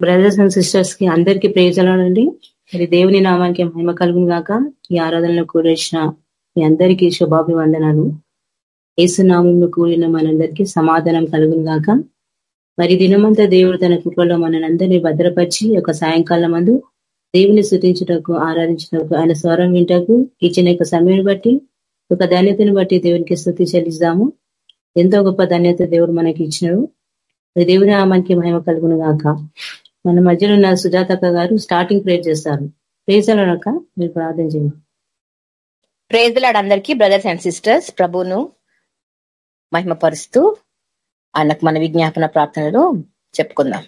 Brothers and సిస్టర్స్కి అందరికీ ప్రేజలండి మరి దేవుని నామానికి మహిమ కలుగును గాక. ఈ ఆరాధనలో కూడిన మీ అందరికీ శుభాభివందనాలు. ఏసునామంలో కూడిన మనందరికీ సమాధానం కలుగును గాక. మరి దినమంతా దేవుడు తన కృపలో మనందరినీ భద్రపరిచి ఒక సాయంకాలం మందు దేవుని శృతించుటకు ఆరాధించుటకు ఆయన స్వరం వింటకు ఇచ్చిన యొక్క సమయం బట్టి ఒక ధన్యతను బట్టి దేవునికి స్థుతి చెల్లిస్తాము. ఎంతో గొప్ప ధన్యత దేవుడు మనకి ఇచ్చినాడు. దేవుని నామానికి మహిమ కలుగును గాక. మన మధ్యలో ఉన్న సుజాతక్క గారు స్టార్టింగ్ ప్రేర్ చేస్తారు. ప్రేజలక మీరు ప్రార్థన చేయండి. ప్రేజలాడ్ అందరికీ బ్రదర్స్ అండ్ సిస్టర్స్ ప్రభును మహిమపరుస్తూ ఆయనకు మన విజ్ఞాపన ప్రార్థనలు చెప్పుకుందాం.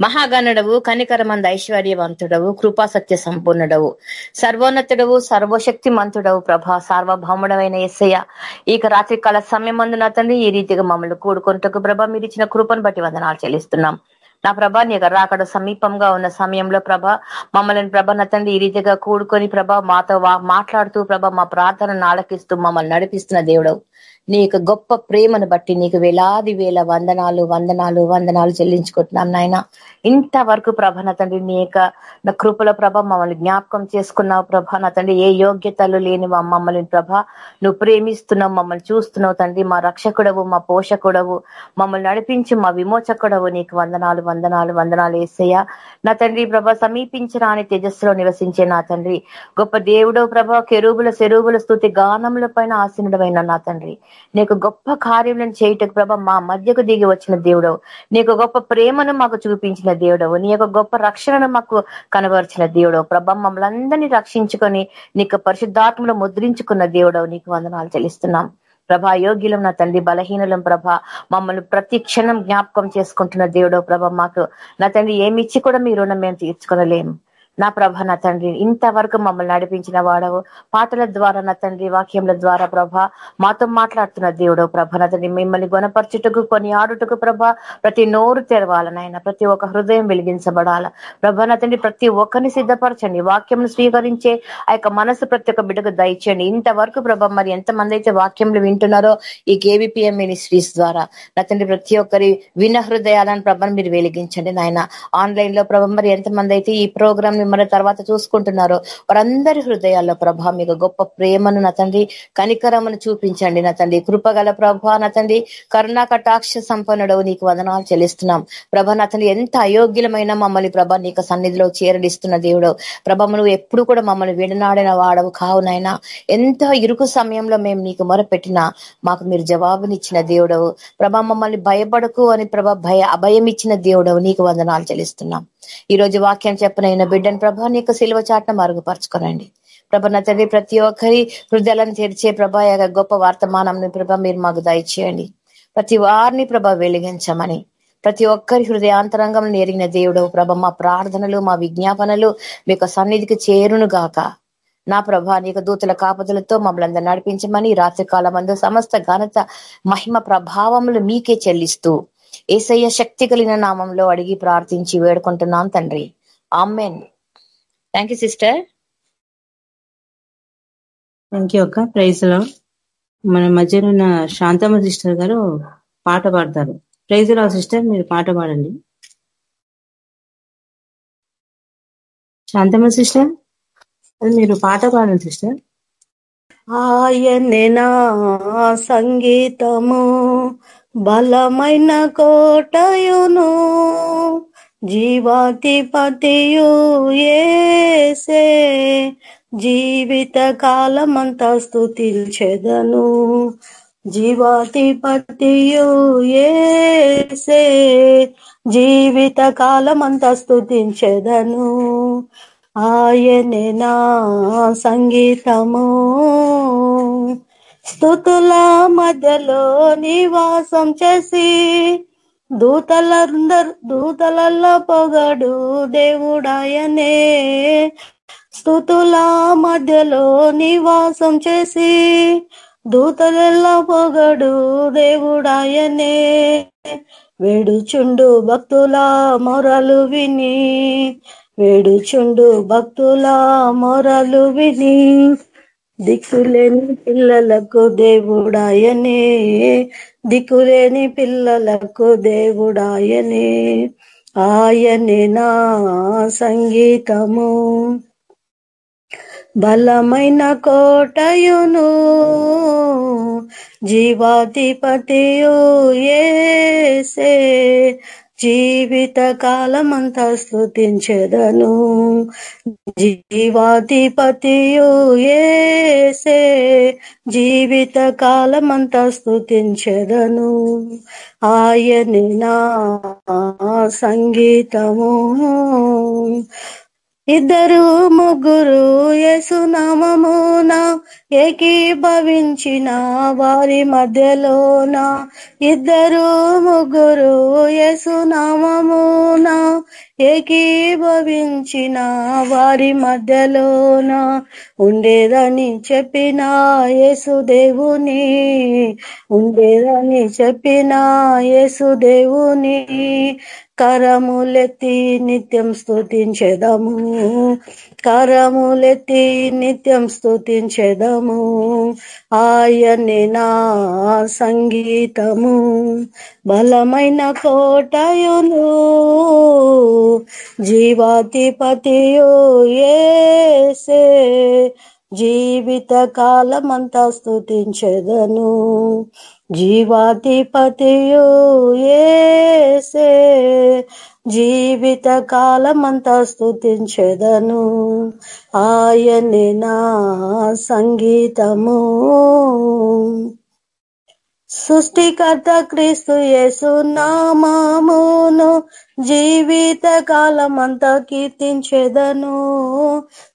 మహాగణుడవు కనికరమంద ఐశ్వర్యవంతుడవు కృపా సత్య సంపూర్ణుడవు సర్వోన్నతుడవు సర్వశక్తి మంతుడవు ప్రభా సార్వభౌముడమైన ఎస్సయ్య ఇక రాత్రికాల సమయం అందున తండ్రి ఈ రీతిగా మమ్మల్ని కూడుకుంటకు ప్రభా మీరు ఇచ్చిన కృపను బట్టి వందనాలు చెల్లిస్తున్నాం. నా ప్రభ నీ రాకడ సమీపంగా ఉన్న సమయంలో ప్రభ మమ్మల్ని ప్రభ నతండి ఈ రీతిగా కూడుకొని ప్రభ మాతో మాట్లాడుతూ ప్రభ మా ప్రార్థనను ఆలకిస్తూ మమ్మల్ని నడిపిస్తున్న దేవుడు నీ యొక్క గొప్ప ప్రేమను బట్టి నీకు వేలాది వేల వందనాలు వందనాలు వందనాలు చెల్లించుకుంటున్నాం నాయన. ఇంతవరకు ప్రభ నా తండ్రి నీ యొక్క నా కృపల ప్రభ మమ్మల్ని జ్ఞాపకం చేసుకున్నావు ప్రభ. నా తండ్రి ఏ యోగ్యతలు లేని మమ్మల్ని ప్రభ నువ్వు ప్రేమిస్తున్నావు మమ్మల్ని చూస్తున్నావు తండ్రి. మా రక్షకుడవు మా పోషకుడవు. మమ్మల్ని నడిపించి మా విమోచకుడవు నీకు వందనాలు వందనాలు వందనాలు వేసేయ నా తండ్రి ప్రభ సమీపించరాని తేజస్సులో నివసించే నా తండ్రి. గొప్ప దేవుడో ప్రభ కెరూబుల సెరూబుల స్థుతి గానముల పైన ఆసీనుడమైన నా తండ్రి. నీకు గొప్ప కార్యములను చేయటకు ప్రభ మా మధ్యకు దిగి వచ్చిన దేవుడవు. నీకు గొప్ప ప్రేమను మాకు చూపించిన దేవుడవు. నీ యొక్క గొప్ప రక్షణను మాకు కనబరిచిన దేవుడవు. ప్రభ మమ్మల్ని అందరినీ రక్షించుకొని నీకు పరిశుద్ధాత్మలో ముద్రించుకున్న దేవుడవు. నీకు వందనాలు చెల్లిస్తున్నాం. ప్రభా యోగ్యులం నా తండ్రి బలహీనులం ప్రభ మమ్మల్ని ప్రతి క్షణం జ్ఞాపకం చేసుకుంటున్న దేవుడో ప్రభ మాకు నా తండ్రి ఏమిచ్చి కూడా మీ రుణం మేము తీర్చుకోలేము నా ప్రభ నా తండ్రి ఇంతవరకు మమ్మల్ని నడిపించిన వాడవు. పాటల ద్వారా నా తండ్రి వాక్యముల ద్వారా ప్రభ మాతో మాట్లాడుతున్న దేవుడు ప్రభ నా తండ్రి మిమ్మల్ని గుణపరచుటకు కొని ఆడుటకు ప్రభ ప్రతి నోరు తెరవాలనైనా ప్రతి ఒక్క హృదయం వెలిగించబడాల. ప్రభ నా తండ్రి ప్రతి ఒక్కరిని సిద్ధపరచండి. వాక్యం స్వీకరించే ఆ యొక్క మనసు ప్రతి ఒక్క బిడ్డకు దయచేయండి. ఇంతవరకు ప్రభ మరి ఎంతమంది అయితే వాక్యములు వింటున్నారో ఈ కేవీపీఎం మినిస్ట్రీస్ ద్వారా నా తండ్రి ప్రతి ఒక్కరి విన హృదయాలను ప్రభను మీరు వెలిగించండి నాయన. ఆన్లైన్లో ప్రభ మరి ఎంతమంది అయితే ఈ ప్రోగ్రామ్ మిమ్మల్ని తర్వాత చూసుకుంటున్నారో. వారందరి హృదయాల్లో ప్రభ మీకు గొప్ప ప్రేమను నా తండ్రి కనికరమను చూపించండి నా తండ్రి. కృపగల ప్రభ నా తండ్రి కరుణా కటాక్ష సంపన్నుడవు నీకు వదనాలు చెల్లిస్తున్నాం. ప్రభ నా తండ్రి ఎంత అయోగ్యులమైన మమ్మల్ని ప్రభ నీకు సన్నిధిలో చేరడిస్తున్న దేవుడు. ప్రభ నువ్వు ఎప్పుడు కూడా మమ్మల్ని విడనాడిన వాడవు కావునైనా ఎంత ఇరుకు సమయంలో మేము నీకు మొరపెట్టినా మాకు మీరు జవాబునిచ్చిన దేవుడవు. ప్రభ మమ్మల్ని భయపడకు అని ప్రభ భయ అభయం ఇచ్చిన దేవుడవు. నీకు వందనాలు చెల్లిస్తున్నాం. ఈ రోజు వాక్యం చెప్పనైన బిడ్డను ప్రభా నీ యొక్క సిలువ చాట్న మరుగుపరచుకోనండి. ప్రభ నా తండ్రి ప్రతి ఒక్కరి హృదయాలను తెరిచే ప్రభా యొక్క గొప్ప వర్తమానం ప్రభ మీరు మాకు దయచేయండి. ప్రతి వారిని ప్రభ వెలిగించమని. ప్రతి ఒక్కరి హృదయాంతరంగం ఎరిగిన దేవుడు ప్రభ మా ప్రార్థనలు మా విజ్ఞాపనలు మీకు సన్నిధికి చేరును గాక. నా ప్రభా నీకు దూతల కాపతులతో మమ్మల్ని అందరూ నడిపించమని రాత్రి కాలమందు సమస్త ఘనత మహిమ ప్రభావములు మీకే చెల్లిస్తూ ఏసయ్య శక్తి కలిగిన నామంలో అడిగి ప్రార్థించి వేడుకుంటున్నాం తండ్రి. Amen. Thank you sister thank you అక్క. ప్రైజ్లో మన మధ్యలో ఉన్న శాంతమ్మ సిస్టర్ గారు పాట పాడతారు. ప్రైజ్లో సిస్టర్ మీరు పాట పాడండి. శాంతమ్మ సిస్టర్ మీరు పాట పాడండి సిస్టర్. ఆయనే నా సంగీతము బలమైన కోటయును జీవాధిపతియు ఏసే. జీవిత కాలమంతా స్థుతిల్చెదను జీవాధిపతియు ఏసే. జీవిత కాలమంతా స్థుతించెదను ఆయనే నా సంగీతము. స్థుతుల మధ్యలో నివాసం చేసి దూతలందరు దూతలలో పొగడు దేవుడాయనే. స్థుతుల మధ్యలో నివాసం చేసి దూతలలో పొగడు దేవుడాయనే. వేడుచుండు భక్తుల మొరలు విని వేడుచుండు భక్తుల మొరలు విని దిక్కులేని పిల్లలకు దేవుడాయనే దిక్కులేని పిల్లలకు దేవుడాయనే. ఆయనే నా సంగీతము. బలమైన కోటయును జీవాధిపతియు ఏసే. జీవిత కాలమంతా స్థుతించెదను జీవాధిపతియుసే జీవిత కాలమంతా స్థుతించెదను ఆయని నా సంగీతము. ఇద్దరు ముగ్గురు యేసునామమున ఏకీభవించిన వారి మధ్యలోన. ఇద్దరు ముగ్గురు యేసునామమున ఏకీభవించిన వారి మధ్యలోన. ఉండేదని చెప్పిన యేసుదేవుని ఉండేదని చెప్పిన యేసుదేవుని కరములెత్తి నిత్యం స్థుతించెదము కరములెత్తి నిత్యం స్థుతించెదము ఆయనే నా సంగీతము. బలమైన కోటయును జీవాధిపతియో ఏసే. జీవిత కాలమంతా స్థుతించెదను జీవాధిపతియు ఏసే. జీవిత కాలమంతా స్థుతించెదను ఆయనే నా సంగీతము. సృష్టికర్త క్రీస్తు యేసు నామామును జీవిత కాలమంతా కీర్తించెదను.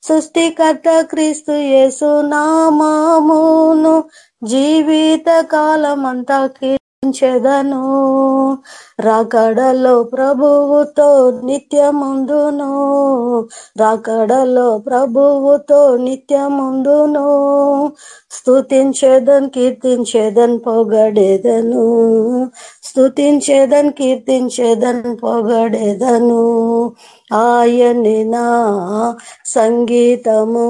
సృష్టికర్త క్రీస్తు యేసు నామామును జీవిత కాలమంతా కీర్తించెదను. రాకడలో ప్రభువుతో నిత్యముందును. రాకడలో ప్రభువుతో నిత్యముందును. స్థుతించేదన్ కీర్తించేదన్ పొగడేదను. స్థుతించేదన్ కీర్తించేదన్ పొగడేదను. ఆయని సంగీతము.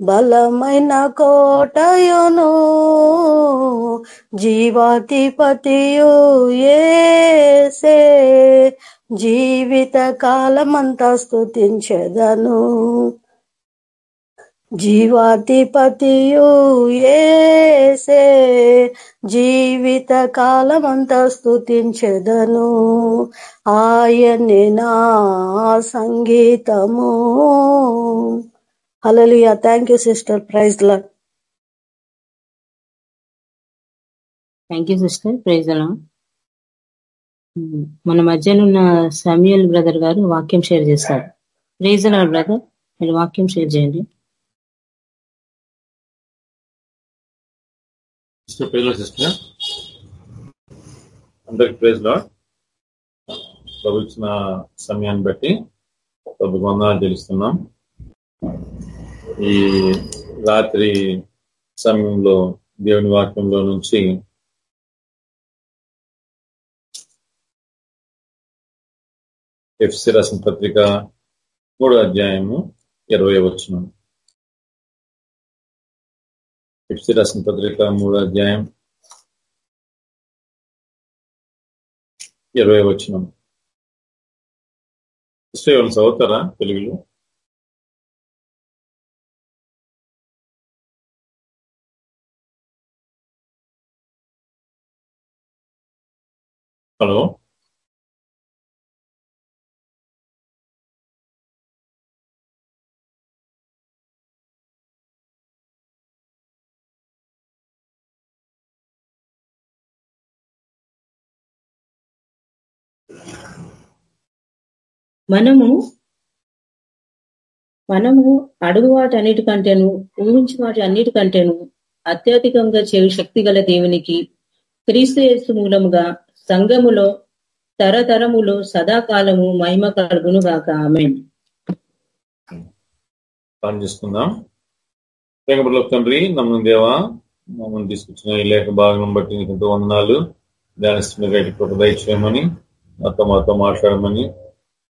బలమైన కోటయును జీవాధిపతియుసే జీవిత కాలమంతా స్థుతించెదను జీవాధిపతియుసే జీవిత కాలమంతా స్థుతించెదను ఆయనే నా సంగీతము. Hallelujah thank you sister praise law thank you sister praise అలా మన మధ్యనున్న సమయల్ బ్రదర్ గారు వాక్యం షేర్ చేస్తారు ప్రైజ్ అలా బ్రదర్ మీరు వాక్యం షేర్ చేయండి. సిస్టర్ అందరికి ప్రైజ్లో ప్రభు ఇచ్చిన సమయాన్ని బట్టి ప్రభు వందనాలు తెలుస్తున్నాం ఈ రాత్రి సమయంలో దేవుని వాక్యంలో నుంచి ఎఫ్సి రసం పత్రిక మూడో అధ్యాయము ఇరవై వచ్చిన ఎఫ్సి రసం పత్రిక మూడో అధ్యాయం ఇరవై వచ్చిన చదువుతారా తెలుగులో హలో? మనము మనము అడుగు వాటి అన్నిటికంటేను ఊహించి వాటి అన్నిటికంటేను అత్యధికంగా చేయు శక్తి గల దేవునికి క్రీస్తు యేసు మూలముగా సంఘములో తరతరములో సదాకాలము మహిమ కలుగును గాక ఆమె చేసుకుందాం ప్రేమలో తండ్రి నమ్మ దేవా మమ్మల్ని తీసుకొచ్చిన ఈ లేఖ భాగం బట్టి నీకు ఎంతో వందనాలు ధ్యానిస్తున్న గట్టి దయచేయమని మాతో మాతో మాట్లాడమని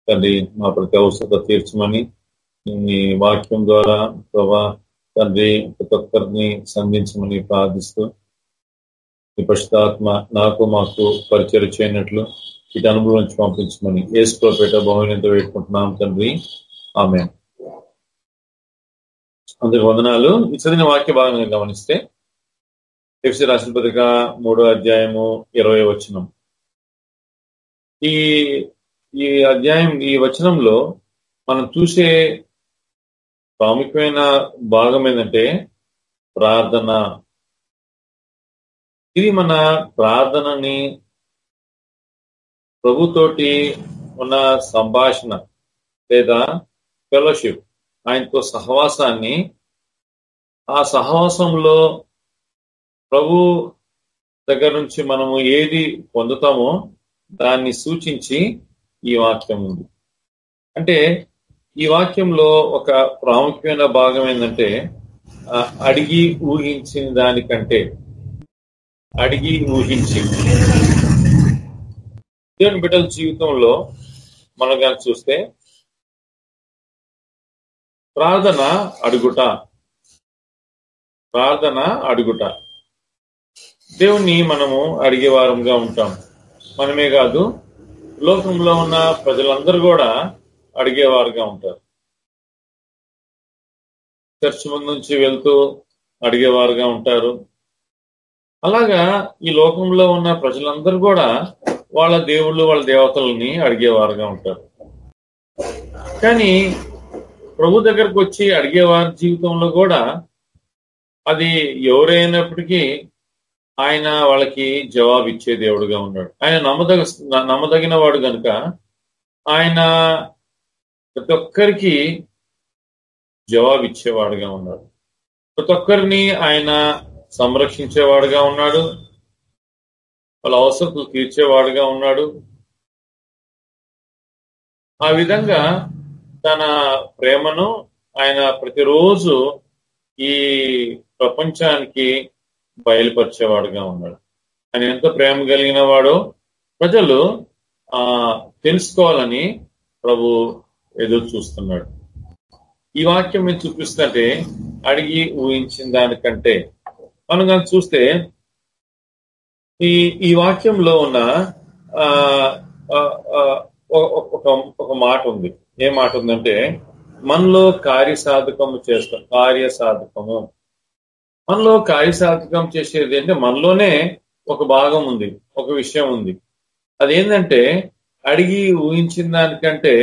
తండ్రి మా ప్రతి అవసరత తీర్చమని నీ వాక్యం ద్వారా ప్రభా తండ్రి ప్రతి ఒక్కరిని సంధించమని ప్రార్థిస్తూ ఈ పశుతాత్మ నాకు మాకు పరిచయం చేయనట్లు ఇటు అనుభవం నుంచి పంపించమని ఏసుకో పెట్ట బహుమతితో పెట్టుకుంటున్నాం తండ్రి. ఆమె అందుకు వందనాలు. ఈ చదివిన వాక్య భాగంగా గమనిస్తే ఎఫ్సి రాసిన పత్రిక మూడో అధ్యాయము ఇరవై వచనం. ఈ ఈ అధ్యాయం ఈ వచనంలో మనం చూసే ప్రాముఖ్యమైన భాగం ఏంటంటే ప్రార్థన ఇది మన ప్రార్థనని ప్రభుతోటి ఉన్న సంభాషణ లేదా ఫెలోషిప్ ఆయనతో సహవాసాన్ని ఆ సహవాసంలో ప్రభు దగ్గర నుంచి మనము ఏది పొందుతామో దాన్ని సూచించి ఈ వాక్యం ఉంది. అంటే ఈ వాక్యంలో ఒక ప్రాముఖ్యమైన భాగం ఏంటంటే అడిగి ఊహించిన దానికంటే అడిగి ఊహించి దేవుని బిడ్డల జీవితంలో మనం కానీ చూస్తే ప్రార్థన అడుగుట. ప్రార్థన అడుగుట. దేవుణ్ణి మనము అడిగేవారంగా ఉంటాం. మనమే కాదు లోకంలో ఉన్న ప్రజలందరూ కూడా అడిగేవారుగా ఉంటారు. చర్చ్ ముందు నుంచి వెళ్తూ అడిగేవారుగా ఉంటారు. అలాగా ఈ లోకంలో ఉన్న ప్రజలందరూ కూడా వాళ్ళ దేవుళ్ళు వాళ్ళ దేవతలని అడిగేవారుగా ఉంటారు. కానీ ప్రభు దగ్గరకు వచ్చి అడిగేవారి జీవితంలో కూడా అది ఎవరైనప్పటికీ ఆయన వాళ్ళకి జవాబు ఇచ్చే దేవుడుగా ఉన్నాడు. ఆయన నమ్మదగ నమ్మదగిన వాడు కనుక ఆయన ప్రతి ఒక్కరికి జవాబు ఇచ్చేవాడుగా ఉన్నాడు. ప్రతి ఒక్కరిని ఆయన సంరక్షించేవాడుగా ఉన్నాడు. వాళ్ళ అవసరతలు తీర్చేవాడుగా ఉన్నాడు. ఆ విధంగా తన ప్రేమను ఆయన ప్రతిరోజు ఈ ప్రపంచానికి బయలుపరిచేవాడుగా ఉన్నాడు. ఆయన ఎంత ప్రేమ కలిగిన వాడో ప్రజలు ఆ తెలుసుకోవాలని ప్రభు ఎదురు చూస్తున్నాడు. ఈ వాక్యం మీరు చూపిస్తుంటే అడిగి ఊహించిన దానికంటే మనం కానీ చూస్తే ఈ ఈ వాక్యంలో ఉన్న ఒక ఒక మాట ఉంది. ఏ మాట ఉందంటే మనలో కార్యసాధకము చేస్తాం కార్యసాధకము. మనలో కార్యసాధకం చేసేది అంటే మనలోనే ఒక భాగం ఉంది ఒక విషయం ఉంది. అదేంటంటే అడిగి ఊహించిన దానికంటే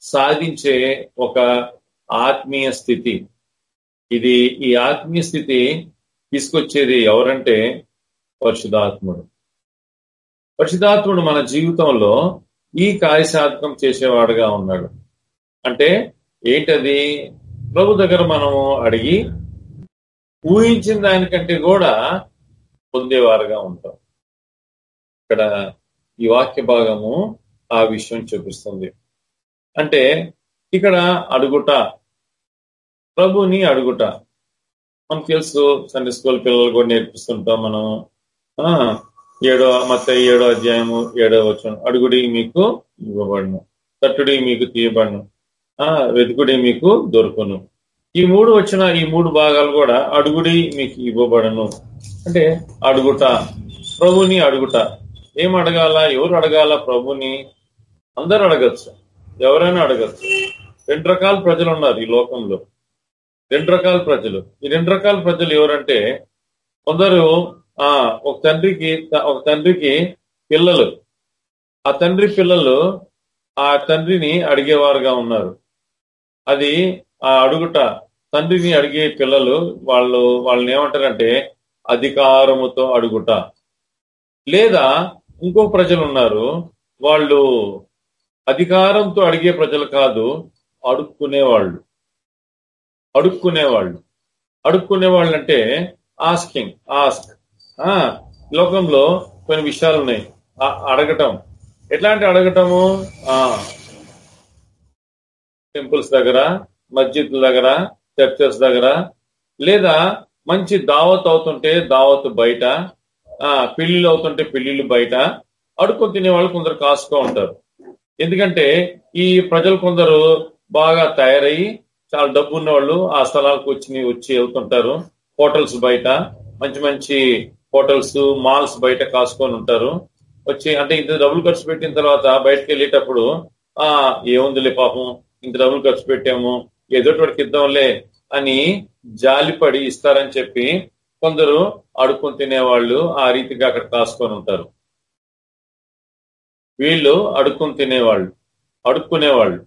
సాధించే ఒక ఆత్మీయ స్థితి. ఇది ఈ ఆత్మీయ స్థితి తీసుకొచ్చేది ఎవరంటే పరిశుధాత్ముడు పరిశుధాత్ముడు మన జీవితంలో ఈ కార్యసాధకం చేసేవాడుగా ఉన్నాడు. అంటే ఏంటది? ప్రభు దగ్గర మనము అడిగి ఊహించిన దానికంటే కూడా పొందేవారుగా ఉంటాం. ఇక్కడ ఈ వాక్య భాగము ఆ విషయం చూపిస్తుంది. అంటే ఇక్కడ అడుగుట ప్రభుని అడుగుట. మనకు తెలుసు సండే స్కూల్ పిల్లలు కూడా నేర్పిస్తుంటాం మనం. ఏడో మత ఏడో అధ్యాయము ఏడో వచ్చిన అడుగుడి మీకు ఇవ్వబడను. తట్టుడి మీకు తీయబడను. ఆ వెతుకుడి మీకు దొరకను. ఈ మూడు వచ్చిన ఈ మూడు భాగాలు కూడా అడుగుడి మీకు ఇవ్వబడను. అంటే అడుగుట ప్రభుని అడుగుట. ఏం అడగాల? ఎవరు అడగాల ప్రభుని? అందరు అడగచ్చు. ఎవరైనా అడగచ్చు. రెండు రకాల ప్రజలు ఉన్నారు ఈ లోకంలో. రెండు రకాల ప్రజలు. ఈ రెండు రకాల ప్రజలు ఎవరంటే కొందరు ఆ ఒక తండ్రికి ఒక తండ్రికి పిల్లలు. ఆ తండ్రి పిల్లలు ఆ తండ్రిని అడిగేవారుగా ఉన్నారు. అది ఆ అడుగుట తండ్రిని అడిగే పిల్లలు వాళ్ళు వాళ్ళని ఏమంటారంటే అధికారముతో అడుగుట. లేదా ఇంకో ప్రజలు ఉన్నారు వాళ్ళు అధికారంతో అడిగే ప్రజలు కాదు అడుక్కునేవాళ్ళు. అడుక్కునేవాళ్ళు. అడుక్కునేవాళ్ళు అంటే ఆస్కింగ్ ఆస్క్ ఆ లోకంలో కొన్ని విషయాలు ఉన్నాయి అడగటం. ఎట్లాంటి అడగటము? ఆ టెంపుల్స్ దగ్గర మస్జిద్ దగ్గర చర్చెస్ దగ్గర లేదా మంచి దావత్ అవుతుంటే దావత్ బయట ఆ పెళ్ళిళ్ళు అవుతుంటే పెళ్ళిళ్ళు బయట అడుక్కొని తినే వాళ్ళు కొందరు కాసుకో ఉంటారు. ఎందుకంటే ఈ ప్రజలు కొందరు బాగా తయారయ్యి చాలా డబ్బు ఉన్న వాళ్ళు ఆ స్థలాలకు వచ్చి వచ్చి వెళ్తుంటారు. హోటల్స్ బయట మంచి మంచి హోటల్స్ మాల్స్ బయట కాసుకొని ఉంటారు. వచ్చి అంటే ఇంత డబ్బులు ఖర్చు పెట్టిన తర్వాత బయటకు వెళ్ళేటప్పుడు ఆ ఏముందిలే పాపం ఇంత డబ్బులు ఖర్చు పెట్టాము ఎదుటివాడికి ఇద్దాంలే అని జాలిపడి ఇస్తారని చెప్పి కొందరు అడుక్కుని తినేవాళ్ళు ఆ రీతిగా అక్కడ కాసుకొని ఉంటారు. వీళ్ళు అడుక్కుని తినేవాళ్ళు అడుక్కునేవాళ్ళు.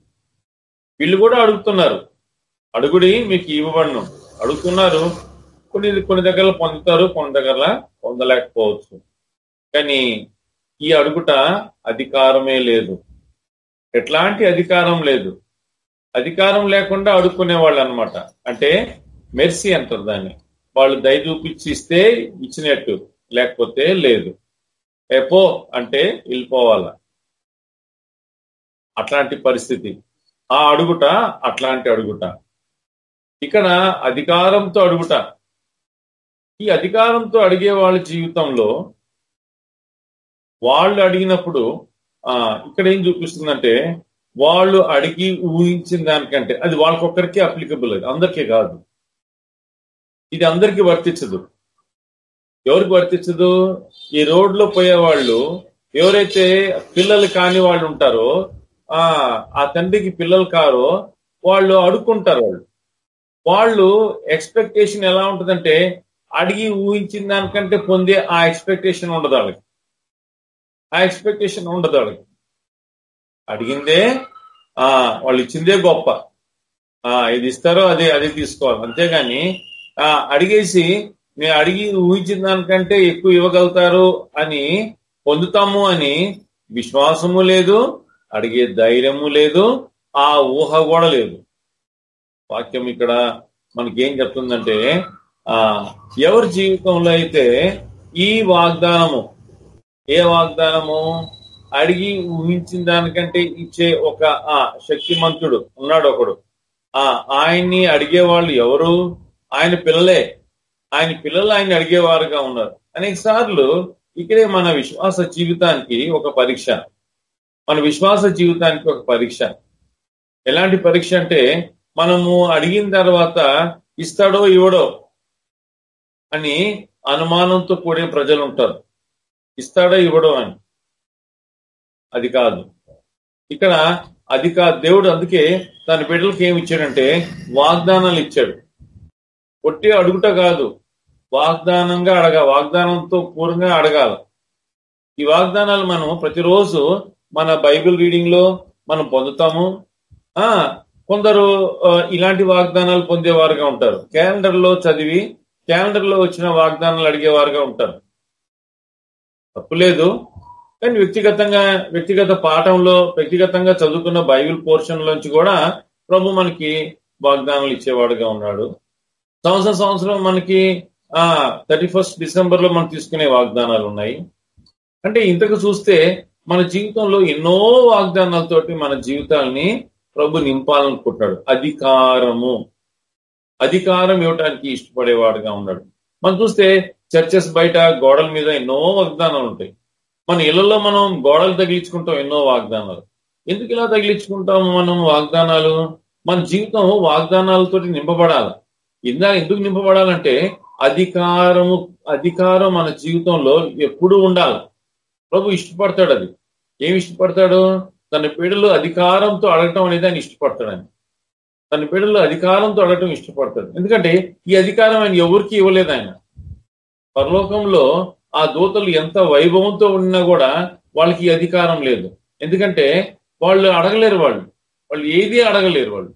వీళ్ళు కూడా అడుగుతున్నారు. అడుగుడి మీకు ఇవ్వబడను. అడుగుతున్నారు. కొన్ని కొన్ని దగ్గర పొందుతారు కొన్ని దగ్గర పొందలేకపోవచ్చు. కానీ ఈ అడుగుట అధికారమే లేదు. ఎట్లాంటి అధికారం లేదు. అధికారం లేకుండా అడుక్కునే వాళ్ళు అనమాట అంటే మెర్సీ అంటారు దాన్ని. వాళ్ళు దయ చూపించి ఇస్తే ఇచ్చినట్టు లేకపోతే లేదు. ఎపో అంటే వెళ్ళిపోవాల? అట్లాంటి పరిస్థితి. ఆ అడుగుట అట్లాంటి అడుగుట. ఇక్కడ అధికారంతో అడుగుట. ఈ అధికారంతో అడిగే వాళ్ళ జీవితంలో వాళ్ళు అడిగినప్పుడు ఆ ఇక్కడ ఏం చూపిస్తుందంటే వాళ్ళు అడిగి ఊహించిన దానికంటే అది వాళ్ళకొక్కరికే అప్లికబుల్ అది అందరికీ కాదు. ఇది అందరికీ వర్తించదు. ఎవరికి వర్తించదు? ఈ రోడ్లో పోయే వాళ్ళు ఎవరైతే పిల్లలు కాని వాళ్ళు ఉంటారో ఆ ఆ తండ్రికి పిల్లలు కారో వాళ్ళు అడుక్కుంటారు వాళ్ళు. వాళ్ళు ఎక్స్పెక్టేషన్ ఎలా ఉంటుందంటే అడిగి ఊహించిన దానికంటే పొందే ఆ ఎక్స్పెక్టేషన్ ఉండదు వాళ్ళకి. ఆ ఎక్స్పెక్టేషన్ ఉండదు వాళ్ళకి. అడిగిందే ఆ వాళ్ళు ఇచ్చిందే గొప్ప. ఆ ఇది ఇస్తారో అదే అదే తీసుకోవాలి. అంతేగాని ఆ అడిగేసి మేము అడిగి ఊహించిన దానికంటే ఎక్కువ ఇవ్వగలుగుతారు అని పొందుతాము అని విశ్వాసము లేదు అడిగే ధైర్యము లేదు ఆ ఊహ కూడా లేదు. వాక్యం ఇక్కడ మనకేం చెప్తుందంటే ఆ ఎవరి జీవితంలో అయితే ఈ వాగ్దానము ఏ వాగ్దానము? అడిగి ఊహించిన దానికంటే ఇచ్చే ఒక ఆ శక్తిమంతుడు ఉన్నాడు ఒకడు. ఆ ఆయన్ని అడిగే వాళ్ళు ఎవరు? ఆయన పిల్లలే. ఆయన పిల్లలు ఆయన అడిగేవారుగా ఉన్నారు. అనేక సార్లు ఇక్కడే మన విశ్వాస జీవితానికి ఒక పరీక్ష. మన విశ్వాస జీవితానికి ఒక పరీక్ష. ఎలాంటి పరీక్ష అంటే మనము అడిగిన తర్వాత ఇస్తాడో ఇవ్వడో అని అనుమానంతో కూడిన ప్రజలు ఉంటారు. ఇస్తాడో ఇవ్వడో అని. అది కాదు. ఇక్కడ అది కాదు దేవుడు అందుకే తన బిడ్డలకి ఏమి ఇచ్చాడంటే వాగ్దానాలు ఇచ్చాడు. ఒట్టి అడుగుట కాదు. వాగ్దానంగా అడగ వాగ్దానంతో పూర్వంగా అడగాల. ఈ వాగ్దానాలు మనం ప్రతిరోజు మన బైబిల్ రీడింగ్లో మనం పొందుతాము. ఆ కొందరు ఇలాంటి వాగ్దానాలు పొందేవారుగా ఉంటారు. క్యాలెండర్లో చదివి క్యాలెండర్లో వచ్చిన వాగ్దానాలు అడిగేవారుగా ఉంటారు. తప్పులేదు కానీ వ్యక్తిగతంగా వ్యక్తిగత పాఠంలో వ్యక్తిగతంగా చదువుకున్న బైబిల్ పోర్షన్ లోంచి కూడా ప్రభు మనకి వాగ్దానాలు ఇచ్చేవాడుగా ఉన్నాడు. సంవత్సరం సంవత్సరం మనకి ఆ థర్టీ ఫస్ట్ డిసెంబర్లో మనం తీసుకునే వాగ్దానాలు ఉన్నాయి. అంటే ఇంతకు చూస్తే మన జీవితంలో ఎన్నో వాగ్దానాలతోటి మన జీవితాల్ని ప్రభు నింపాలనుకుంటున్నాడు. అధికారము. అధికారం ఇవ్వటానికి ఇష్టపడేవాడుగా ఉన్నాడు. మనం చూస్తే చర్చెస్ బయట గోడల మీద ఎన్నో వాగ్దానాలు ఉంటాయి. మన ఇళ్ళలో మనం గోడలు తగిలించుకుంటాం ఎన్నో వాగ్దానాలు. ఎందుకు ఇలా తగిలించుకుంటాము మనం వాగ్దానాలు? మన జీవితం వాగ్దానాలతోటి నింపబడాలి. ఇందా ఎందుకు నింపబడాలంటే అధికారము అధికారం మన జీవితంలో ఎప్పుడు ఉండాలి. ప్రభు ఇష్టపడతాడు అది. ఏమి ఇష్టపడతాడు? తన పీడలు అధికారంతో అడగటం అనేది ఆయన ఇష్టపడతాడని తన పీడలు అధికారంతో అడగటం ఇష్టపడతాడు. ఎందుకంటే ఈ అధికారం ఆయన ఎవరికి ఇవ్వలేదు ఆయన. పరలోకంలో ఆ దూతలు ఎంత వైభవంతో ఉన్నా కూడా వాళ్ళకి ఈ అధికారం లేదు. ఎందుకంటే వాళ్ళు అడగలేరు వాళ్ళు. వాళ్ళు ఏది అడగలేరు వాళ్ళు.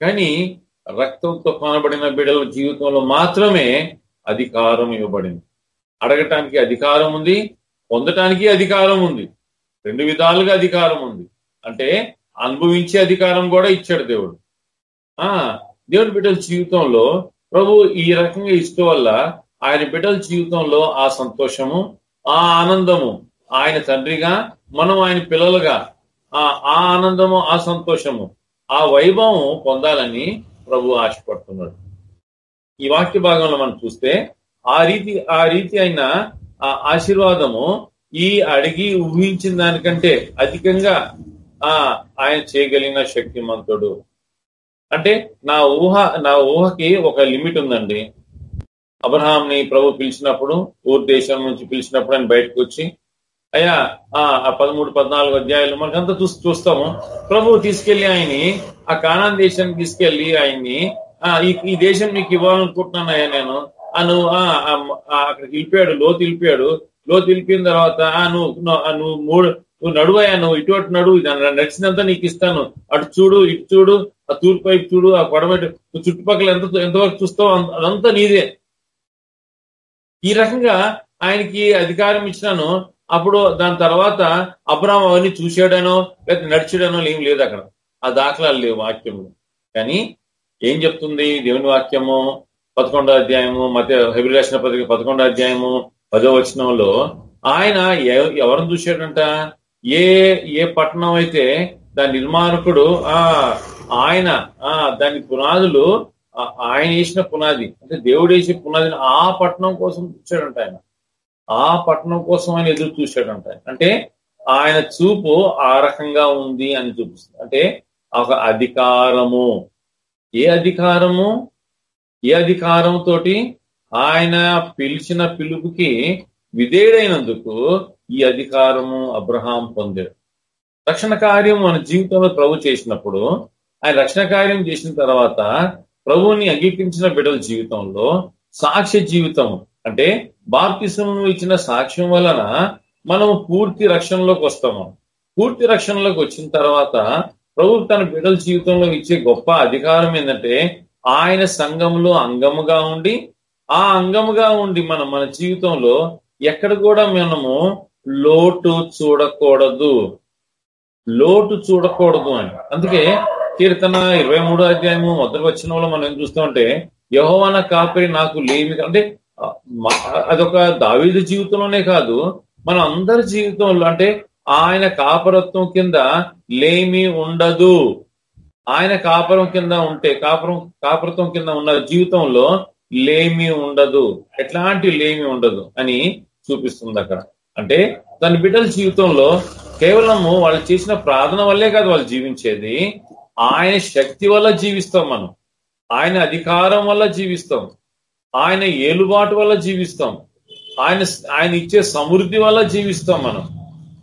కానీ రక్తంతో కొనబడిన బిడ్డల జీవితంలో మాత్రమే అధికారం ఇవ్వబడింది. అడగటానికి అధికారం ఉంది పొందటానికి అధికారం ఉంది. రెండు విధాలుగా అధికారం ఉంది. అంటే అనుభవించే అధికారం కూడా ఇచ్చాడు దేవుడు. ఆ దేవుడు బిడ్డల జీవితంలో ప్రభు ఈ రకంగా ఇస్తూ వల్ల ఆయన బిడ్డల జీవితంలో ఆ సంతోషము ఆ ఆనందము ఆయన తండ్రిగా మనం ఆయన పిల్లలుగా ఆ ఆనందము ఆ సంతోషము ఆ వైభవం పొందాలని ప్రభు ఆశపడుతున్నాడు. ఈ వాక్య భాగంలో మనం చూస్తే ఆ రీతి ఆ రీతి అయిన ఆ ఆశీర్వాదము ఈ అడిగి ఊహించిన దానికంటే అధికంగా ఆ ఆయన చేయగలిగిన శక్తిమంతుడు అంటే నా ఊహ నా ఊహకి ఒక లిమిట్ ఉందండి. అబ్రహాంని ప్రభు పిలిచినప్పుడు ఊరు దేశం నుంచి పిలిచినప్పుడు ఆయన బయటకు వచ్చి అయ్యా ఆ పదమూడు పద్నాలుగు అధ్యాయులు మనకంతా చూసి చూస్తాము. ప్రభువు తీసుకెళ్ళి ఆయన్ని ఆ కానాన్ దేశానికి తీసుకెళ్ళి ఆయన్ని ఆ ఈ దేశం నీకు ఇవ్వాలనుకుంటున్నానయ్యా నేను. ఆ అక్కడ అక్కడికి వెళ్ళిపోయాడు లోతు వెళ్ళిపోయాడు. లో తెలిపిన తర్వాత నువ్వు నువ్వు మూడు నువ్వు నడువయా నువ్వు ఇటు అటు నడువు నడిచినంత నీకు ఇస్తాను. అటు చూడు ఇటు చూడు ఆ తూర్పు వైపు చూడు ఆ కొడబెట్టు చుట్టుపక్కల ఎంత ఎంతవరకు చూస్తావు అదంతా నీదే. ఈ రకంగా ఆయనకి అధికారం ఇచ్చినాను. అప్పుడు దాని తర్వాత అబ్రామ్ అవన్నీ చూశాడనో లేకపోతే నడిచాడనో ఏం లేదు అక్కడ. ఆ దాఖలాలు లేవు వాక్యంలో కానీ ఏం చెప్తుంది దేవుని వాక్యము? పదకొండో అధ్యాయము మత హెబిరి రాసిన పత్రిక పదకొండో అధ్యాయము పదో వచనంలో ఆయన ఎవరిని చూశాడంట? ఏ ఏ పట్టణం అయితే దాని నిర్మాణకుడు ఆ ఆయన ఆ దాని పునాదులు ఆయన వేసిన పునాది అంటే దేవుడు వేసిన పునాదిని ఆ పట్టణం కోసం చూశాడంట ఆయన. ఆ పట్టణం కోసం ఆయన ఎదురు చూశాడంట అంటే ఆయన చూపు ఆ రకంగా ఉంది అని చూపిస్తుంది. అంటే ఒక అధికారము. ఏ అధికారము? ఏ అధికారంతో ఆయన పిలిచిన పిలుపుకి విధేయుడైనందుకు ఈ అధికారము అబ్రహాం పొందాడు. రక్షణ కార్యం మన జీవితంలో ప్రభు చేసినప్పుడు ఆయన రక్షణ కార్యం చేసిన తర్వాత ప్రభువుని అంగీకరించిన బిడ్డల జీవితంలో సాక్ష్య జీవితం అంటే బాప్తిసం ఇచ్చిన సాక్ష్యం వలన మనం పూర్తి రక్షణలోకి వస్తాము. పూర్తి రక్షణలోకి వచ్చిన తర్వాత ప్రభు తన బిడ్డల జీవితంలో ఇచ్చే గొప్ప అధికారం ఏంటంటే ఆయన సంఘంలో అంగముగా ఉండి ఆ అంగముగా ఉండి మనం మన జీవితంలో ఎక్కడ కూడా మనము లోటు చూడకూడదు. లోటు చూడకూడదు అని. అందుకే కీర్తన ఇరవై మూడో అధ్యాయము మొదటి వచ్చిన మనం ఏం చూస్తామంటే యహోవన కాపరి నాకు లేమి అంటే అదొక దావీదు జీవితంలోనే కాదు మన అందరి జీవితంలో అంటే ఆయన కాపరత్వం కింద లేమి ఉండదు. ఆయన కాపురం కింద ఉంటే కాపురం కాపురత్వం కింద ఉన్న జీవితంలో లేమి ఉండదు. ఎట్లాంటి లేమి ఉండదు అని చూపిస్తుంది అక్కడ. అంటే దాని బిడ్డల జీవితంలో కేవలము వాళ్ళు చేసిన ప్రార్థన వల్లే కాదు వాళ్ళు జీవించేది. ఆయన శక్తి వల్ల జీవిస్తాం మనం. ఆయన అధికారం వల్ల జీవిస్తాం. ఆయన ఏలుబాటు వల్ల జీవిస్తాం. ఆయన ఆయన ఇచ్చే సమృద్ధి వల్ల జీవిస్తాం మనం.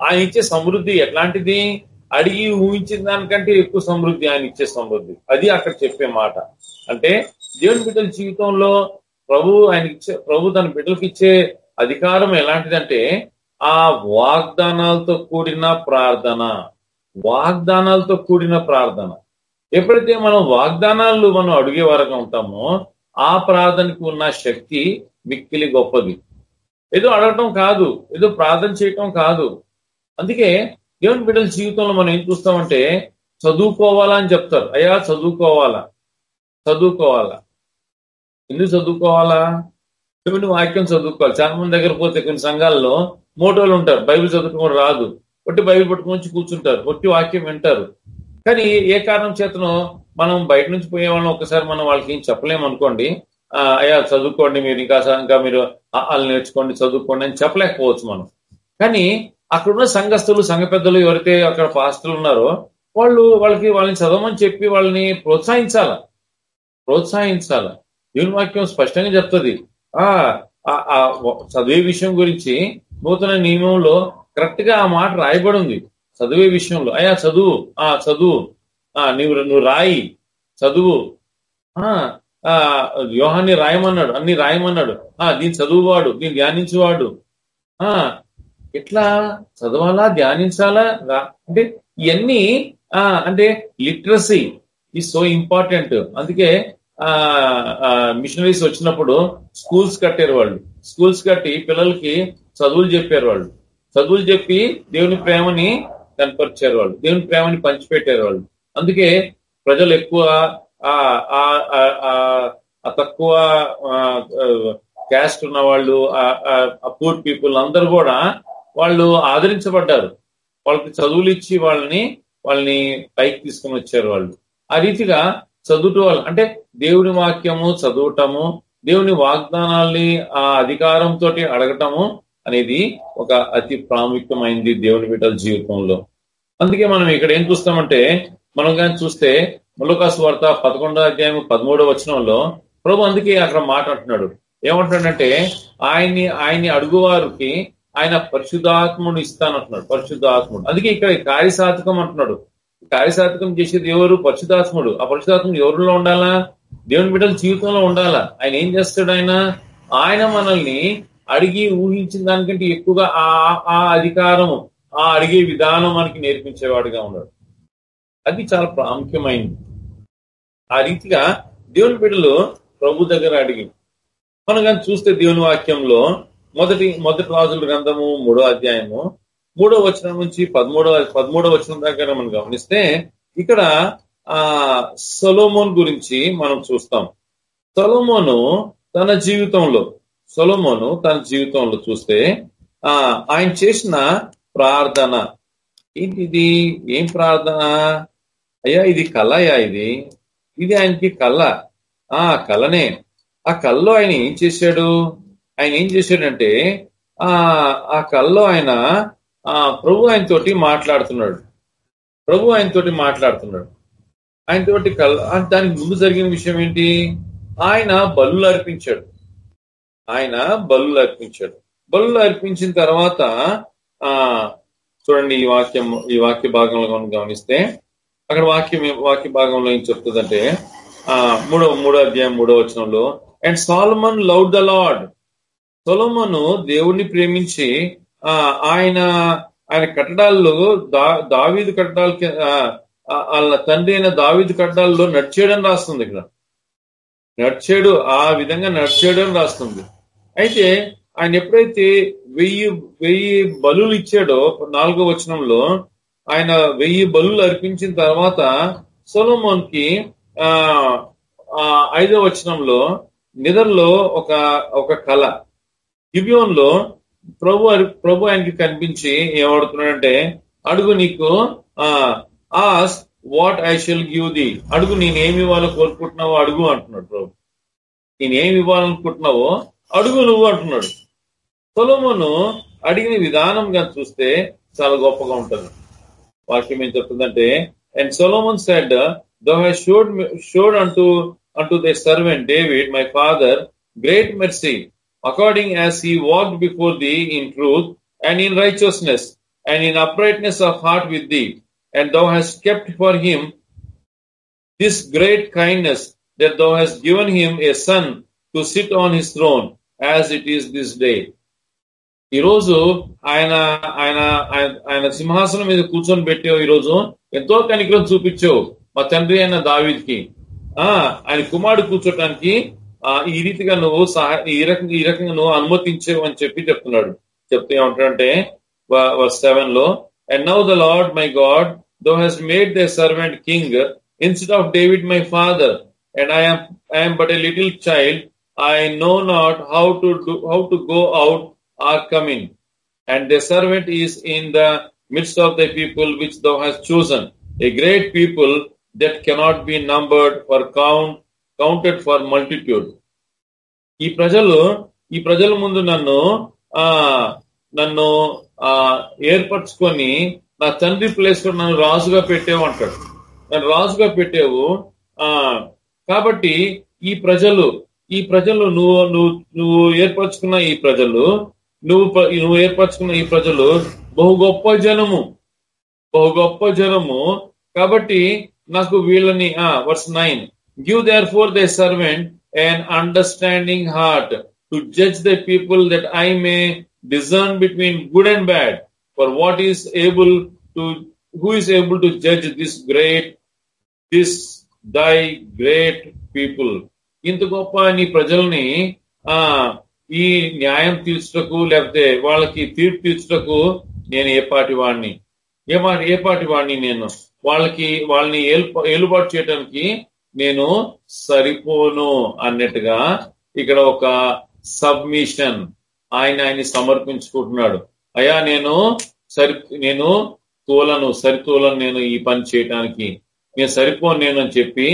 ఆయన ఇచ్చే సమృద్ధి ఎట్లాంటిది? అడిగి ఊహించిన దానికంటే ఎక్కువ సమృద్ధి ఆయన ఇచ్చే సమృద్ధి. అది అక్కడ చెప్పే మాట. అంటే దేవుని బిడ్డల జీవితంలో ప్రభు ఆయనకి ప్రభు తన బిడ్డలకి ఇచ్చే అధికారం ఎలాంటిదంటే ఆ వాగ్దానాలతో కూడిన ప్రార్థన. వాగ్దానాలతో కూడిన ప్రార్థన. ఎప్పుడైతే మనం వాగ్దానాలు మనం అడిగే వరకు ఉంటామో ఆ ప్రార్థనకు ఉన్న శక్తి మిక్కిలి గొప్పది. ఏదో అడగటం కాదు ఏదో ప్రార్థన చేయటం కాదు. అందుకే దేవుని బిడ్డల జీవితంలో మనం ఏం చూస్తామంటే చదువుకోవాలా అని చెప్తారు. అయ్యా చదువుకోవాలా? చదువుకోవాలా? ఎందుకు చదువుకోవాలా? దేవుని వాక్యం చదువుకోవాలి. చాలా మంది దగ్గర పోతే కొన్ని సంఘాల్లో మోటోలు ఉంటారు. బైబిల్ చదువుకోవడం రాదు. ఒట్టి బైబిల్ పట్టుకొని కూర్చుంటారు. ఒట్టి వాక్యం వింటారు. కానీ ఏ కారణం చేతనో మనం బయట నుంచి పోయే వాళ్ళం ఒకసారి మనం వాళ్ళకి ఏం చెప్పలేము అనుకోండి. అయ్యా చదువుకోండి మీరు. ఇంకా ఇంకా మీరు వాళ్ళు నేర్చుకోండి చదువుకోండి అని చెప్పలేకపోవచ్చు మనం. కానీ అక్కడున్న సంఘస్థులు సంఘ పెద్దలు ఎవరైతే అక్కడ పాస్తులు ఉన్నారో వాళ్ళు వాళ్ళకి వాళ్ళని చదవమని చెప్పి వాళ్ళని ప్రోత్సహించాల. ప్రోత్సహించాల. దేవుని వాక్యం స్పష్టంగా చెప్తుంది. ఆ చదివే విషయం గురించి నూతన నియమంలో కరెక్ట్గా ఆ మాట రాయబడి ఉంది చదివే విషయంలో. అయ్యా చదువు. ఆ చదువు. ఆ నువ్వు నువ్వు రాయి. చదువు. ఆ వ్యూహాన్ని రాయమన్నాడు. అన్ని రాయమన్నాడు. ఆ దీన్ని చదువువాడు దీన్ని ధ్యానించేవాడు. ఆ ఎట్లా? చదవాలా? ధ్యానించాలా? అంటే ఇవన్నీ ఆ అంటే లిటరసీ ఈజ్ సో ఇంపార్టెంట్ అందుకే మిషనరీస్ వచ్చినప్పుడు స్కూల్స్ కట్టారు వాళ్ళు. స్కూల్స్ కట్టి పిల్లలకి చదువులు చెప్పారు వాళ్ళు. చదువులు చెప్పి దేవుని ప్రేమని కనపరిచారు వాళ్ళు. దేవుని ప్రేమని పంచిపెట్టారు వాళ్ళు. అందుకే ప్రజలు ఎక్కువ ఆ తక్కువ క్యాస్ట్ ఉన్న వాళ్ళు ఆ పూర్ పీపుల్ అందరూ కూడా వాళ్ళు ఆదరించబడ్డారు. వాళ్ళకి చదువులు ఇచ్చి వాళ్ళని వాళ్ళని పైకి తీసుకుని వచ్చారు వాళ్ళు. ఆ రీతిగా చదువుట వాళ్ళు అంటే దేవుని వాక్యము చదువటము దేవుని వాగ్దానాల్ని ఆ అధికారంతో అడగటము అనేది ఒక అతి ప్రాముఖ్యమైంది దేవుని బిడ్డల జీవితంలో. అందుకే మనం ఇక్కడ ఏం చూస్తామంటే మనం కానీ చూస్తే ములకాసు వార్త పదకొండో అధ్యాయం పదమూడో వచనంలో ప్రభు అందుకే అక్కడ మాట అంటున్నాడు. ఏమంటున్నాడంటే ఆయన్ని ఆయన్ని అడుగువారికి ఆయన పరిశుద్ధాత్ముడు ఇస్తానంటున్నాడు పరిశుద్ధాత్ముడు. అందుకే ఇక్కడ కార్యసాధకం అంటున్నాడు. కార్యసాధకం చేసేది ఎవరు? పరిశుధాత్ముడు ఆ పరిశుధాత్ముడు ఎవరిలో ఉండాలా? దేవుని బిడ్డల జీవితంలో ఉండాలా? ఆయన ఏం చేస్తాడు ఆయన? ఆయన మనల్ని అడిగి ఊహించిన దానికంటే ఎక్కువగా ఆ ఆ అధికారం ఆ అడిగే విధానం మనకి నేర్పించేవాడుగా ఉన్నాడు. అది చాలా ప్రాముఖ్యమైంది. ఆ రీతిగా దేవుని బిడ్డలు ప్రభు దగ్గర అడిగి మనం కానీ చూస్తే దేవుని వాక్యంలో మొదటి మొదటి రాజుల గ్రంథము మూడో అధ్యాయము మూడో వచనం నుంచి పదమూడవ పదమూడవ వచనం దాకా మనం గమనిస్తే ఇక్కడ ఆ సొలోమోన్ గురించి మనం చూస్తాం. సొలోమోను తన జీవితంలో సొలోమోను తన జీవితంలో చూస్తే ఆ ఆయన చేసిన ప్రార్థన. ఏంటిది ఏం ప్రార్థన? అయ్యా ఇది కళయా ఇది? ఇది ఆయనకి కళ ఆ కళనే ఆ కళ్ళలో ఆయన ఏం చేశాడు? ఆయన ఏం చేశాడంటే ఆ ఆ కళ్ళలో ఆయన ప్రభు ఆయన తోటి మాట్లాడుతున్నాడు. ప్రభు ఆయన తోటి మాట్లాడుతున్నాడు ఆయన తోటి దానికి ముందు జరిగిన విషయం ఏంటి? ఆయన బలు అర్పించాడు. ఆయన బలు అర్పించాడు. బలు అర్పించిన తర్వాత ఆ చూడండి ఈ వాక్యం ఈ వాక్య భాగంలో మనం గమనిస్తే అక్కడ వాక్యం వాక్య భాగంలో ఏం చెప్తుందంటే ఆ మూడో మూడో అధ్యాయం మూడో వచనంలో and Solomon love the Lord Solomon దేవుణ్ణి ప్రేమించి ఆయన ఆయన కట్టడాల్లో దా దావీదు కట్టడాల వాళ్ళ తండ్రి అయిన దావీదు కట్టడాల్లో నడిచేయడం రాస్తుంది ఇక్కడ. నడిచాడు ఆ విధంగా నడిచాడు అని రాస్తుంది. అయితే ఆయన ఎప్పుడైతే వెయ్యి వెయ్యి బలులు ఇచ్చాడో నాలుగో వచనంలో ఆయన వెయ్యి బలులు అర్పించిన తర్వాత సొలోమోన్కి ఆ ఐదో వచనంలో నిద్రలో ఒక ఒక కళ. గిబియోన్లో ప్రభు ప్రభు ఆయనకి కనిపించి ఏమడుతున్నాడంటే అడుగు నీకు ask what I shall give thee అడుగు నేనేమి ఇవ్వాలో కోరుకుంటున్నావో అడుగు అంటున్నాడు ప్రభు. నేనేమి ఇవ్వాలనుకుంటున్నావో అడుగు నువ్వు అంటున్నాడు. సొలోమోను అడిగిన విధానంగా చూస్తే చాలా గొప్పగా ఉంటుంది. వాక్యం ఏం చెప్తుందంటే అండ్ సొలోమోన్ సెడ్ దో హై షోడ్ షోడ్ అంటూ అంటూ the servant David my father great mercy according as he walked before thee in truth and in righteousness and in uprightness of heart with thee. And thou hast kept for him this great kindness that thou hast given him a son to sit on his throne as it is this day. ఈరోజు ఆయన ఆయన ఆయన సింహాసనం మీద కూర్చొని పెట్టావు ఈరోజు ఎంతో కనికరం చూపించావు మా తండ్రి అయిన దావిద్కి ఆ ఆయన కుమారుడు కూర్చోటానికి ఈ రీతిగా నువ్వు సహా ఈ రకంగా ఈ రకంగా నువ్వు అనుమతించేవు అని చెప్పి చెప్తున్నాడు. చెప్తూ ఏమంటాడంటే సెవెన్లో and now the Lord my God thou hast made the servant king instead of David my father and I am I am but a little child I know not how to do how to go out or coming and the servant is in the midst of the people which thou hast chosen, a great people that cannot be numbered for count counted for multitude ఈ ప్రజలు ఈ ప్రజల ముందు నన్ను ఆ నన్ను ఆ ఏర్పరచుకొని నా తండ్రి ప్లేస్లో నన్ను రాజుగా పెట్టావు అంటాడు. నన్ను రాజుగా పెట్టావు ఆ కాబట్టి ఈ ప్రజలు ఈ ప్రజలు నువ్వు నువ్వు నువ్వు ఏర్పరచుకున్న ఈ ప్రజలు నువ్వు నువ్వు ఏర్పరచుకున్న ఈ ప్రజలు బహు గొప్ప జనము. బహు గొప్ప జనము. కాబట్టి నాకు వీళ్ళని ఆ verse nine give therefore thy servant an understanding heart to judge the people that I may discern between good and bad. For what is able to, who is able to judge this great, this thy great people? ఇంత గొప్ప నీ ప్రజల్ని ఆ ఈ న్యాయం తీర్చుటకు లేకపోతే వాళ్ళకి తీర్పు తీర్చుటకు నేను ఏ పాటి వాడిని ఏ ఏ పాటి వాడిని నేను వాళ్ళకి వాళ్ళని ఏలుబాటు చేయడానికి నేను సరిపోను అన్నట్టుగా ఇక్కడ ఒక సబ్మిషన్ ఆయన ఆయన్ని సమర్పించుకుంటున్నాడు. అయ్యా నేను సరి నేను తోలను సరితోలను నేను ఈ పని చేయటానికి నేను సరిపోను నేను అని చెప్పి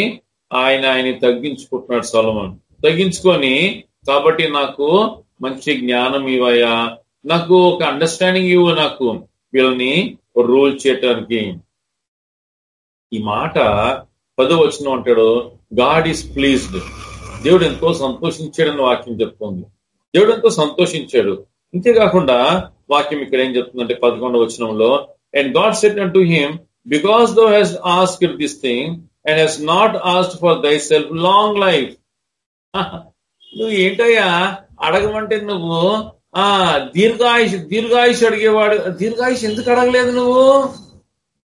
ఆయన ఆయన్ని తగ్గించుకుంటున్నాడు సొలమన్. తగ్గించుకొని కాబట్టి నాకు మంచి జ్ఞానం ఇవయ్యా నాకు ఒక అండర్స్టాండింగ్ ఇవ్వు నాకు. వీళ్ళని రూల్ చేయటానికి. ఈ మాట పదో వచ్చిన అంటాడు గాడ్ ఈస్ ప్లీజ్డ్ దేవుడు ఎంతో సంతోషించాడని వాక్యం చెప్తుంది. దేవుడు ఎంతో సంతోషించాడు. ఇంతేకాకుండా వాక్యం ఇక్కడ ఏం చెప్తుందంటే పదకొండవ వచనంలో and God said to him because thou hast asked this thing and hast not ask for thyself long life నువ్వు ఏంటయ్యా? అడగమంటే నువ్వు ఆ దీర్ఘాయుష్ దీర్ఘాయుష్ అడిగేవాడు దీర్ఘాయుష్ ఎందుకు అడగలేదు నువ్వు?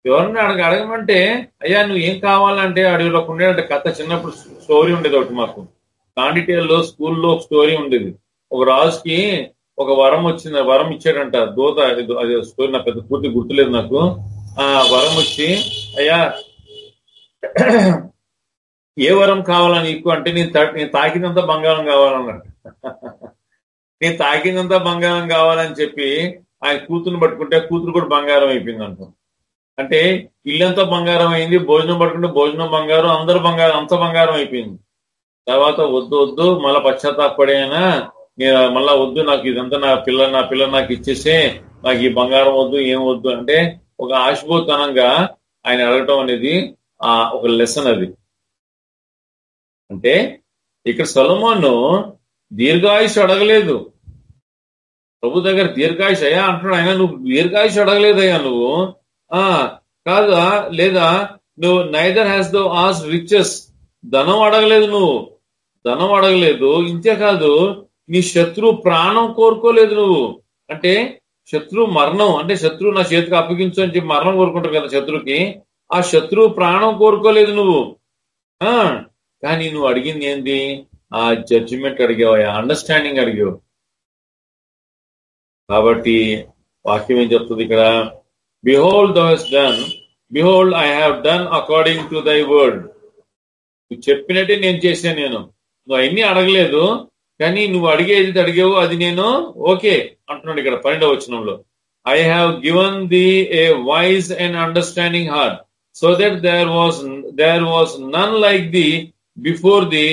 ఎవరిని అడగ అడగమంటే అయ్యా నువ్వు ఏం కావాలంటే అడవిలో ఉండేదంటే కథ చిన్నప్పుడు స్టోరీ ఉండేది ఒకటి మాకు. కాండిటేల్లో స్కూల్లో ఒక స్టోరీ ఉండేది. ఒక రాజుకి ఒక వరం వచ్చింది వరం ఇచ్చాడంట. దూత అది- స్టోరీ నాకు పెద్ద పూర్తి గుర్తులేదు నాకు. ఆ వరం వచ్చి అయ్యా ఏ వరం కావాలా నీకు? అంటే నేను నేను తాకినంత బంగారం కావాలన్నట్టు నేను తాకినంత బంగారం కావాలని చెప్పి ఆయన కూతురుని పట్టుకుంటే కూతురు కూడా బంగారం అయిపోయింది అంటాం అంటే ఇల్లంతా బంగారం అయింది భోజనం పట్టుకుంటే భోజనం బంగారం అందరు బంగారం అంత బంగారం అయిపోయింది. తర్వాత వద్దు వద్దు మళ్ళా పశ్చాత్తాపడైనా నేను మళ్ళా వద్దు నాకు ఇదంతా నా పిల్ల నా పిల్ల నాకు ఇచ్చేసే నాకు ఈ బంగారం వద్దు ఏం వద్దు అంటే ఒక ఆశపోతనంగా ఆయన అడగటం అనేది ఆ ఒక లెసన్ అది. అంటే ఇక్కడ సొలమోను దీర్ఘాయుష్ అడగలేదు. ప్రభు దగ్గర దీర్ఘాయుష్ అయ్యా అంటున్నాడు. ఆయన నువ్వు దీర్ఘాయుష్ అడగలేదయ్యా నువ్వు. కాదా లేదా నువ్వు neither hast thou ask riches ధనం అడగలేదు నువ్వు. ధనం అడగలేదు. ఇంతేకాదు నీ శత్రు ప్రాణం కోరుకోలేదు నువ్వు. అంటే శత్రు మరణం అంటే శత్రువు నా చేతికి అప్పగించు అని చెప్పి మరణం కోరుకుంటారు కదా శత్రుకి ఆ శత్రువు ప్రాణం కోరుకోలేదు నువ్వు. ఆ కానీ నువ్వు అడిగింది ఏంది? ఆ జడ్జిమెంట్ అడిగావా అండర్స్టాండింగ్ అడిగావు. కాబట్టి వాక్యం ఏం చెప్తుంది ఇక్కడ? Behold thou hast done behold I have done according to thy word నువ్వు చెప్పినట్టే నేను చేశాను నేను. నువ్వు అన్ని అడగలేదు కానీ నువ్వు అడిగేది అడిగావు అది నేను ఓకే అంటున్నాడు ఇక్కడ పన్నెండవ వచనంలో. I have given thee a wise and understanding heart so that there was there was none like thee before thee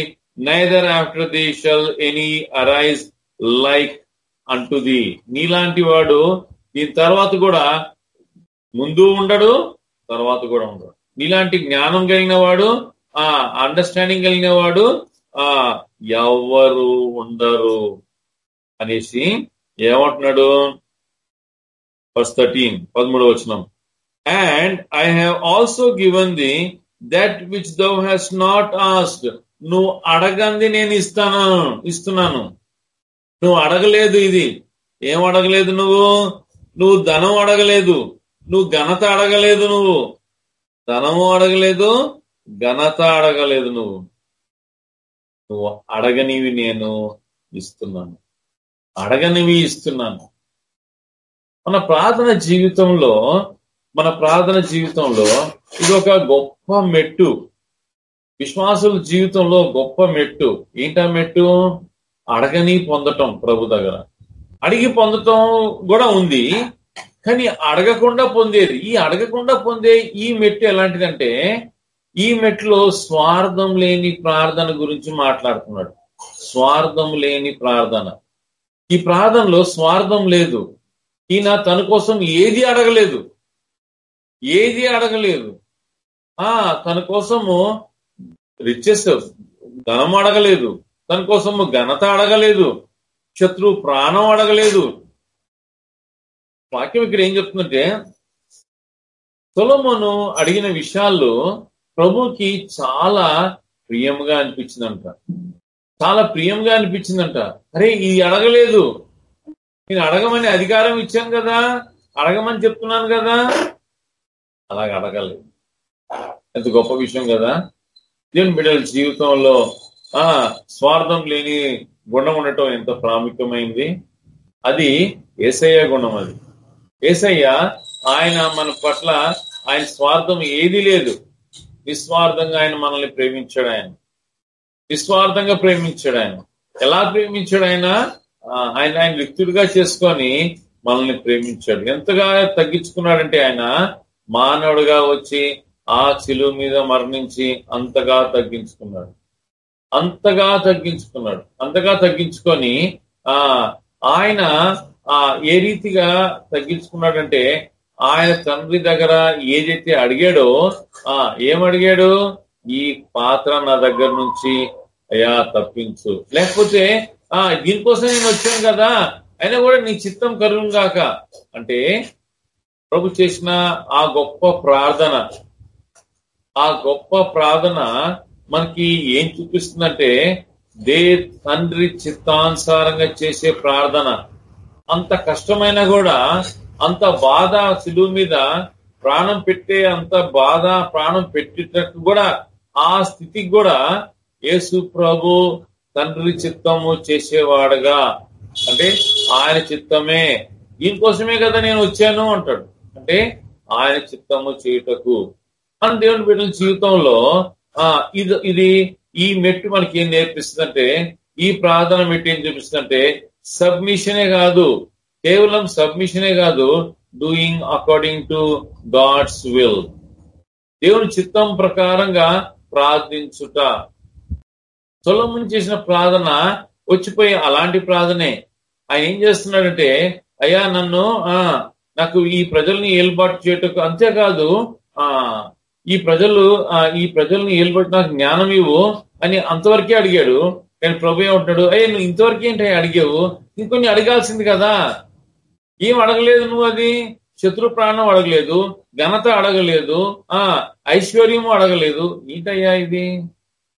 neither after thee shall any arise like unto thee నీలాంటి వాడు దీని తర్వాత కూడా ముందు ఉండడు తర్వాత కూడా ఉండడు. నీలాంటి జ్ఞానం కలిగిన వాడు ఆ అండర్స్టాండింగ్ కలిగిన వాడు ఆ ఎవరు ఉండరు. అనేసి ఏమంటున్నాడు? ఫస్ట్ థర్టీన్ పదమూడు వచనం. And I have also given thee that which thou hast not asked నువ్వు అడగంది నేను ఇస్తాను ఇస్తున్నాను. నువ్వు అడగలేదు ఇది. ఏం అడగలేదు నువ్వు? నువ్వు ధనం అడగలేదు. నువ్వు ఘనత అడగలేదు నువ్వు. ధనము అడగలేదు ఘనత అడగలేదు నువ్వు. నువ్వు అడగనివి నేను ఇస్తున్నాను. అడగనివి ఇస్తున్నాను. మన ప్రార్థన జీవితంలో మన ప్రార్థన జీవితంలో ఇది ఒక గొప్ప మెట్టు. విశ్వాసుల జీవితంలో గొప్ప మెట్టు. ఏంటా మెట్టు? అడగని పొందటం ప్రభు దగ్గర. అడిగి పొందటం కూడా ఉంది. కానీ అడగకుండా పొందేది. ఈ అడగకుండా పొందే ఈ మెట్టు ఎలాంటిదంటే ఈ మెట్లో స్వార్థం లేని ప్రార్థన గురించి మాట్లాడుతున్నాడు. స్వార్థం లేని ప్రార్థన. ఈ ప్రార్థనలో స్వార్థం లేదు. ఈయన తన కోసం ఏది అడగలేదు. ఏది అడగలేదు. ఆ తన కోసము రిచెస్ ధనం అడగలేదు. తన కోసము ఘనత అడగలేదు. శత్రువు ప్రాణం అడగలేదు. వాక్యం ఇక్కడ ఏం చెప్తుందంటే సొలమును అడిగిన విషయాల్లో ప్రభుకి చాలా ప్రియంగా అనిపించిందంట. చాలా ప్రియంగా అనిపించిందంట. అరే ఇది అడగలేదు. నేను అడగమని అధికారం ఇచ్చాను కదా. అడగమని చెప్తున్నాను కదా. అలాగ అడగలేదు. ఎంత గొప్ప విషయం కదా. దేవుని బిడ్డల జీవితంలో ఆ స్వార్థం లేని గుణం ఉండటం ఎంత ప్రాముఖ్యమైంది. అది ఏసయ్య గుణం అది. ఏసయ్య ఆయన మన పట్ల ఆయన స్వార్థం ఏది లేదు. నిస్వార్థంగా ఆయన మనల్ని ప్రేమించాడు ఆయన. నిస్వార్థంగా ప్రేమించాడు ఆయన. ఎలా ప్రేమించాడు ఆయన? ఆయన ఆయన వ్యక్తుడిగా చేసుకొని మనల్ని ప్రేమించాడు. ఎంతగా తగ్గించుకున్నాడంటే ఆయన మానవుడిగా వచ్చి ఆ చిలువ మీద మరణించి అంతగా తగ్గించుకున్నాడు. అంతగా తగ్గించుకున్నాడు. అంతగా తగ్గించుకొని ఆ ఆయన ఆ ఏ రీతిగా తగ్గించుకున్నాడంటే ఆయన తండ్రి దగ్గర ఏదైతే అడిగాడో ఆ ఏమడిగాడు? ఈ పాత్ర నా దగ్గర నుంచి అయ్యా తప్పించు. లేకపోతే ఆ దీనికోసం నేను వచ్చాను కదా అయినా కూడా నీ చిత్తం కరువు కాక అంటే ప్రభు చేసిన ఆ గొప్ప ప్రార్థన ఆ గొప్ప ప్రార్థన మనకి ఏం చూపిస్తుందంటే దే తండ్రి చిత్తానుసారంగా చేసే ప్రార్థన. అంత కష్టమైనా కూడా అంత బాధ శిలువు మీద ప్రాణం పెట్టే అంత బాధ ప్రాణం పెట్టేటట్టు కూడా ఆ స్థితికి కూడా యేసు ప్రభు తండ్రి చిత్తము చేసేవాడుగా. అంటే ఆయన చిత్తమే. దీనికోసమే కదా నేను వచ్చాను అంటాడు. అంటే ఆయన చిత్తము చేయుటకు. మన దేవుని బిడ్డల జీవితంలో ఆ ఇది ఇది ఈ మెట్టు మనకి ఏం నేర్పిస్తుందంటే ఈ ప్రార్థన మెట్టు ఏం చూపిస్తుందంటే సబ్మిషనే కాదు కేవలం సబ్మిషనే కాదు doing according to God's will దేవుని చిత్తం ప్రకారంగా ప్రార్థించుట. సొలముని చేసిన ప్రార్థన వచ్చిపోయి అలాంటి ప్రార్థనే. ఆయన ఏం చేస్తున్నాడంటే అయ్యా నన్ను ఆ నాకు ఈ ప్రజల్ని ఏర్పాటు చేయటకు అంతేకాదు ఆ ఈ ప్రజలు ఆ ఈ ప్రజల్ని ఏర్పాటు నాకు జ్ఞానం ఇవ్వు అని అంతవరకే అడిగాడు. నేను ప్రభు ఉంటాడు అయ్యే నువ్వు ఇంతవరకు ఏంటి అడిగావు? ఇంకొన్ని అడగాల్సింది కదా. ఏం అడగలేదు నువ్వు అది? శత్రు ప్రాణం అడగలేదు ఘనత అడగలేదు ఆ ఐశ్వర్యము అడగలేదు. ఏంటయ్యా ఇది?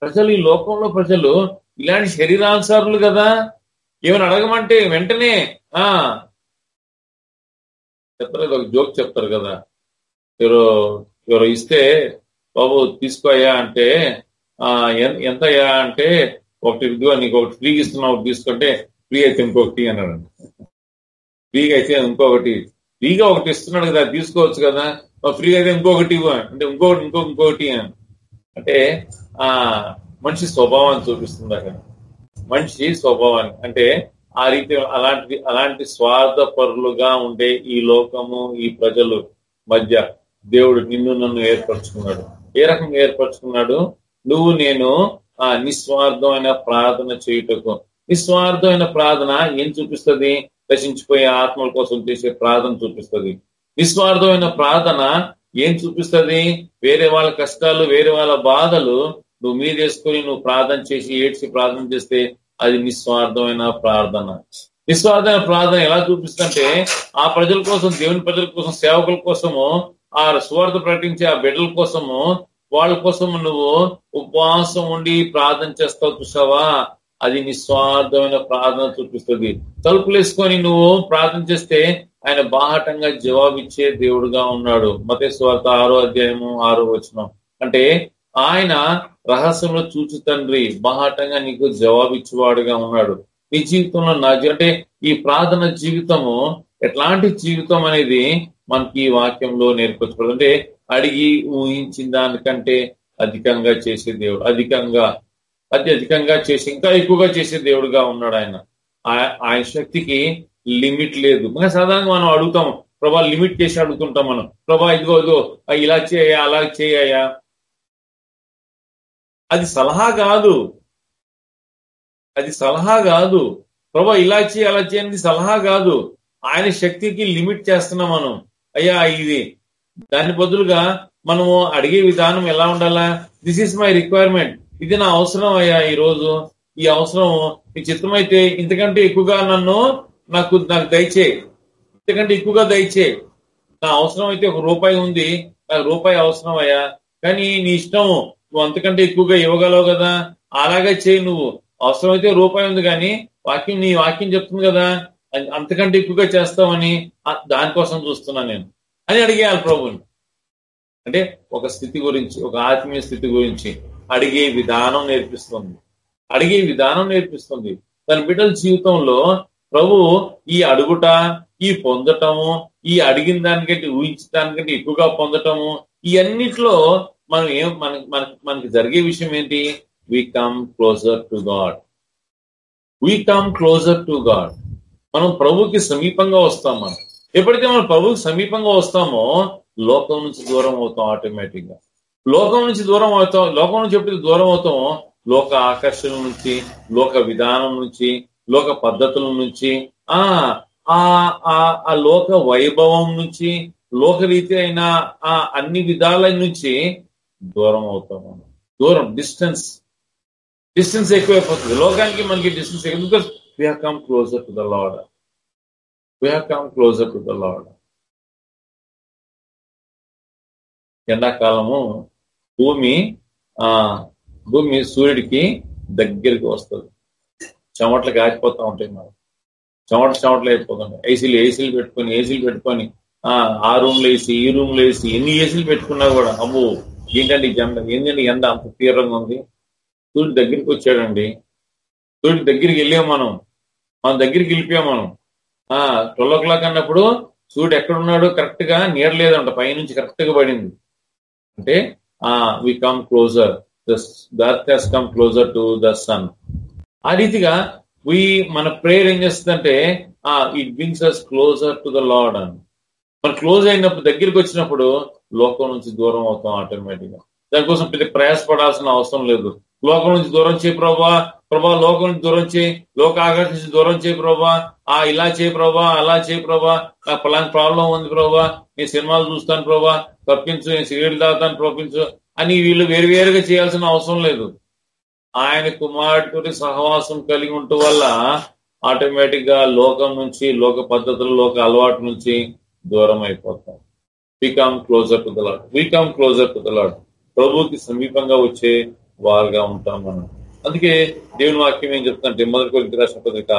ప్రజలు ఈ లోకంలో ప్రజలు ఇలాంటి శరీరానుసారులు కదా? ఏమైనా అడగమంటే వెంటనే ఆ. చెప్పలేదు ఒక జోక్ చెప్తారు కదా. ఎవరో ఎవరో ఇస్తే బాబు తీసుకోయా అంటే ఆ ఎంతయ్యా అంటే ఒకటి ఇదిగో నీకు ఒకటి ఫ్రీ ఇస్తున్నా ఒకటి తీసుకుంటే ఫ్రీ అయితే ఇంకొకటి అన్నాడు. ఫ్రీగా అయితే ఇంకొకటి ఫ్రీగా ఒకటి ఇస్తున్నాడు కదా తీసుకోవచ్చు కదా ఫ్రీగా అయితే ఇంకొకటి ఇవ్వ అంటే ఇంకొకటి ఇంకో ఇంకొకటి అంటే ఆ మనిషి స్వభావాన్ని చూపిస్తుంది అక్కడ. మనిషి స్వభావాన్ని అంటే ఆ రీతి అలాంటి అలాంటి స్వార్థపరులుగా ఉండే ఈ లోకము ఈ ప్రజలు మధ్య దేవుడు నిన్ను నన్ను ఏర్పరచుకున్నాడు. ఏ రకంగా ఏర్పరచుకున్నాడు? నువ్వు నేను ఆ నిస్వార్థమైన ప్రార్థన చేయుటకు. నిస్వార్థమైన ప్రార్థన ఏం చూపిస్తుంది? నశించిపోయే ఆత్మల కోసం చేసే ప్రార్థన చూపిస్తుంది. నిస్వార్థమైన ప్రార్థన ఏం చూపిస్తుంది? వేరే వాళ్ళ కష్టాలు వేరే వాళ్ళ బాధలు నువ్వు మీదేసుకొని నువ్వు ప్రార్థన చేసి ఏడ్చి ప్రార్థన చేస్తే అది నిస్వార్థమైన ప్రార్థన. నిస్వార్థమైన ప్రార్థన ఎలా చూపిస్తుంటే ఆ ప్రజల కోసం దేవుని ప్రజల కోసం సేవకుల కోసము ఆ స్వార్థ ప్రకటించే ఆ బిడ్డల కోసము వాళ్ళ కోసం నువ్వు ఉపవాసం ఉండి ప్రార్థన చేస్తావు చూసావా? అది నిస్వార్థమైన ప్రార్థన చూపిస్తుంది. తలుపులేసుకొని నువ్వు ప్రార్థన చేస్తే ఆయన బాహటంగా జవాబిచ్చే దేవుడుగా ఉన్నాడు. మత స్వార్థ ఆరో అధ్యాయము ఆరో వచనం. అంటే ఆయన రహస్యంలో చూచు తండ్రి బాహటంగా నీకు జవాబిచ్చేవాడుగా ఉన్నాడు. నీ జీవితంలో నా అంటే ఈ ప్రార్థన జీవితము ఎట్లాంటి జీవితం అనేది మనకి ఈ వాక్యంలో నేర్పచ్చు అంటే అడిగి ఊహించిన దానికంటే అధికంగా చేసే దేవుడు. అధికంగా అతి అధికంగా చేసి ఇంకా ఎక్కువగా చేసే దేవుడుగా ఉన్నాడు ఆయన. ఆయన శక్తికి లిమిట్ లేదు. ఇంకా సాధారణంగా మనం అడుగుతాం ప్రభా లిమిట్ చేసి అడుగుతుంటాం మనం. ప్రభా ఇదిగో ఇదిగో ఇలా చేయ అలా చేయ. అది సలహా కాదు. అది సలహా కాదు. ప్రభా ఇలా చేయి అలా చేయని సలహా కాదు. ఆయన శక్తికి లిమిట్ చేస్తున్నాం మనం. అయ్యా ఇది దాని బదులుగా మనము అడిగే విధానం ఎలా ఉండాలా? దిస్ ఈస్ మై రిక్వైర్మెంట్ ఇది నా అవసరం అయ్యా ఈ రోజు. ఈ అవసరం ఈ చిత్తమైతే ఇంతకంటే ఎక్కువగా నన్ను నాకు నాకు దయచేయి ఇంతకంటే ఎక్కువగా దయచే. నా అవసరం అయితే ఒక రూపాయి ఉంది. నాకు రూపాయి అవసరం అయ్యా. కానీ నీ ఇష్టం నువ్వు అంతకంటే ఎక్కువగా ఇవ్వగలవు కదా. అలాగే చేయి నువ్వు. అవసరం అయితే రూపాయి ఉంది కానీ వాక్యం నీ వాక్యం చెప్తుంది కదా. అంతకంటే ఎక్కువగా చేస్తామని దానికోసం చూస్తున్నా నేను. అని అడిగేయాలి ప్రభుని అంటే ఒక స్థితి గురించి ఒక ఆత్మీయ స్థితి గురించి అడిగే విధానం నేర్పిస్తుంది. అడిగే విధానం నేర్పిస్తుంది. తన బిడ్డల జీవితంలో ప్రభు ఈ అడుగుట ఈ పొందటము ఈ అడిగిన దానికంటే ఊహించడానికంటే ఎక్కువగా పొందటము ఇవన్నిట్లో మనం ఏం మనకి మనకి మనకి జరిగే విషయం ఏంటి? We come closer to God we come closer to God మనం ప్రభుకి సమీపంగా వస్తాం మనం. ఎప్పుడైతే మనం ప్రభుకి సమీపంగా వస్తామో లోకం నుంచి దూరం అవుతాం ఆటోమేటిక్గా లోకం నుంచి దూరం అవుతాం లోకం నుంచి ఎప్పుడైతే దూరం అవుతామో లోక ఆకర్షణ నుంచి లోక విధానం నుంచి లోక పద్ధతుల నుంచి ఆ ఆ లోక వైభవం నుంచి లోకరీతి అయిన ఆ అన్ని విధాల నుంచి దూరం అవుతాం దూరం డిస్టెన్స్. డిస్టెన్స్ ఎక్కువైపోతుంది. లోకానికి మనకి డిస్టెన్స్ ఎక్కువ become closer to the Lord We have come closer to the Lord. ఎండాకాలము భూమి ఆ భూమి సూర్యుడికి దగ్గరికి వస్తుంది. చెమట్లు కాచిపోతూ ఉంటాయి మనం చెమట చెమటలు అయిపోతుంది ఏసీలు ఏసీలు పెట్టుకొని ఏసీలు పెట్టుకొని ఆ ఆ రూమ్ వేసి ఈ రూమ్లో వేసి ఎన్ని ఏసీలు పెట్టుకున్నా కూడా అమ్మో ఏంటండి జెండ ఏంటండి ఎండ అంత తీవ్రంగా ఉంది? సూర్యుడు దగ్గరికి వచ్చాడండి. సూర్యుడు దగ్గరికి వెళ్ళాం మనం. మన దగ్గరికి వెళ్ళిపోయాం మనం. ఆ ట్వెల్వ్ ఓ క్లాక్ అన్నప్పుడు సూర్యుడు ఎక్కడున్నాడు కరెక్ట్గా నీడ లేదంట పైనుంచి కరెక్ట్గా పడింది. అంటే ఆ we come closer దర్త్ he's come closer to the son ఆ రీతిగా వి మన ప్రేయర్ ఏం చేస్తుందంటే ఆ it brings us closer to the Lord అని. మన క్లోజ్ అయినప్పుడు దగ్గరికి వచ్చినప్పుడు లోకం నుంచి దూరం అవుతాం ఆటోమేటిక్గా. దానికోసం పెద్ద ప్రయాసపడాల్సిన అవసరం లేదు. లోకం నుంచి దూరం చేయి ప్రభా ప్రభా లోకం దూరం చేయి లోక ఆకర్షించి దూరం చేయి ప్రభా. ఆ ఇలా చేయి ప్రభా అలా చేయి ప్రభా. నాకు పలాంటి ప్రాబ్లం ఉంది ప్రభా. నేను సినిమాలు చూస్తాను ప్రభా. తప్పించు నేను సిగరెట్ తాగుతాను తప్పించు అని వీళ్ళు వేరువేరుగా చేయాల్సిన అవసరం లేదు. ఆయన కుమారుడి సహవాసం కలిగి ఉండటం వల్ల ఆటోమేటిక్గా లోకం నుంచి లోక పద్ధతులు లోక అలవాటు నుంచి దూరం అయిపోతాం. We come closer to the Lord we come closer to the Lord ప్రభుకి సమీపంగా వచ్చే వారుగా ఉంటాం మనం. అందుకే దేవుని వాక్యం ఏం చెప్తుందంటే మొదటి కొరింత రాసిన పత్రిక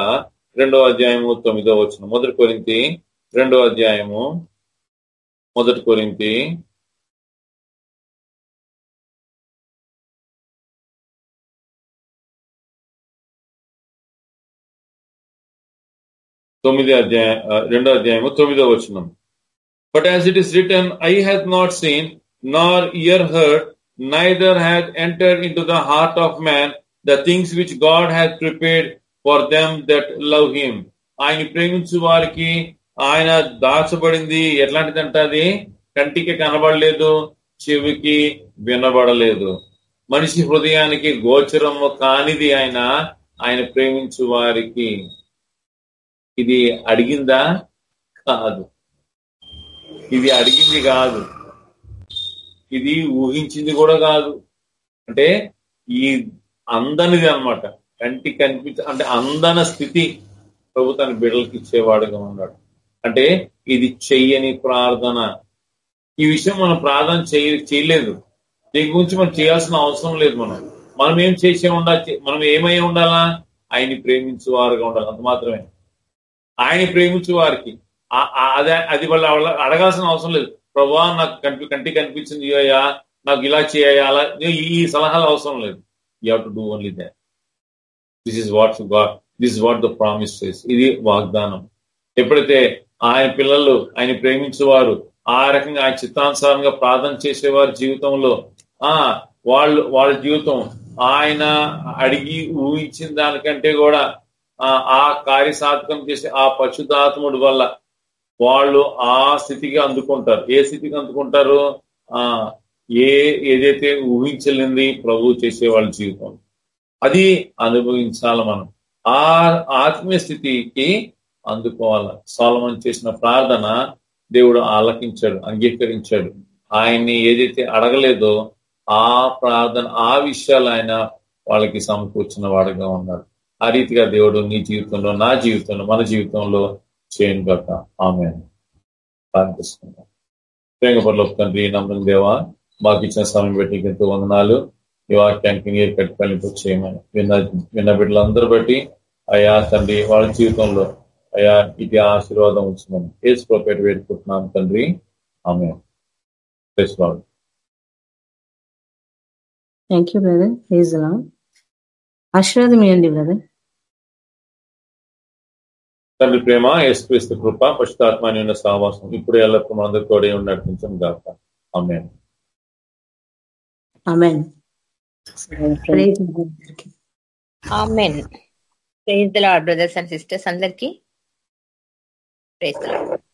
రెండో అధ్యాయము తొమ్మిదో వచ్చిన మొదటి కొరింతి రెండో అధ్యాయము మొదటి కొరింతి. తొమ్మిది అధ్యాయ రెండో అధ్యాయము తొమ్మిదో వచనం. But as it is written I have not seen nor ear heard neither had enter into the heart of man the things which God has prepared for them that love him ఆయన ప్రేమించు వారికి ఆయన దాచబడింది. ఎట్లాంటిదంట అది? కంటికి కనబడలేదు చెవికి వినబడలేదు. మనిషి హృదయానికి గోచరము కానిది ఆయన ఆయన ప్రేమించు వారికి ఇది అడిగిందా? కాదు. ఇది అడిగింది కాదు. ఇది ఊహించింది కూడా కాదు. అంటే ఈ అందనిది అనమాట కంటి కనిపించ అంటే అందన స్థితి ప్రభుత్వాన్ని బిడ్డలకి ఇచ్చేవాడుగా ఉన్నాడు. అంటే ఇది చెయ్యని ప్రార్థన. ఈ విషయం మనం ప్రార్థన చేయ చేయలేదు. దీని గురించి మనం చేయాల్సిన అవసరం లేదు మనం. మనం ఏం చేసే ఉండాలి మనం ఏమై ఉండాలా? ఆయన్ని ప్రేమించు వారుగా ఉండాలి. అంత మాత్రమే. ఆయన ప్రేమించు వారికి. అదే అది వాళ్ళ అడగాల్సిన అవసరం లేదు. ప్రభా నాకు కంటి కంటి కనిపించింది అయ్యా. నాకు ఇలా చేయ అలా ఈ సలహాలు అవసరం లేదు. You have to do only that this is what God this is what the promise ఇది వాగ్దానం. ఎప్పుడైతే ఆయన పిల్లలు ఆయన ప్రేమించేవారు ఆ రకంగా ఆయన చిత్తానుసారంగా ప్రార్థన చేసేవారి జీవితంలో ఆ వాళ్ళు వాళ్ళ జీవితం ఆయన అడిగి ఊహించిన దానికంటే కూడా ఆ కార్యసాధకం చేసే ఆ పశుధాత్ముడి వల్ల వాళ్ళు ఆ స్థితికి అందుకుంటారు. ఏ స్థితికి అందుకుంటారు? ఆ ఏ ఏదైతే ఊహించలేని ప్రభు చేసే వాళ్ళ జీవితం. అది అనుభవించాలి మనం. ఆ ఆత్మీయ స్థితికి అందుకోవాలి. సోలమన్ చేసిన ప్రార్థన దేవుడు ఆలకించాడు అంగీకరించాడు. ఆయన్ని ఏదైతే అడగలేదో ఆ ప్రార్థన ఆ విషయాలు ఆయన వాళ్ళకి సమకూర్చిన వాడుగా ఉన్నాడు ఆ రీతిగా దేవుడు నీ జీవితంలో నా జీవితంలో మన జీవితంలో చేయను కాక ఆమె ప్రార్థిస్తున్నాం. ప్రేమపరలో తండ్రి నమ్మకం దేవా మాకు ఇచ్చిన సమయం పెట్టి ఎంతో వందనాలు. ఈ వాక్యానికి నీరు కట్టుకొని చేయమని విన్న విన్న బిడ్డలందరూ బట్టి అయా తండ్రి వాళ్ళ జీవితంలో అయా ఇది ఆశీర్వాదం వచ్చిందని ఏసు ప్రోపేట వేడుకుంటున్నాం తండ్రి. ఆమె థ్యాంక్ యూ బ్రదర్ ప్లీజ్ ఆశీర్వాదం ఇవ్వండి బ్రదర్ తండ్రి ప్రేమ యేసుక్రీస్తు కృప పశుతాత్మాని ఉన్న సావాసం ఇప్పుడు ఎల్లప్పుడు మనందరూ కూడా నడిపించం గాక ఆమె amen praise the Lord brothers and sisters అందరికి. Praise the Lord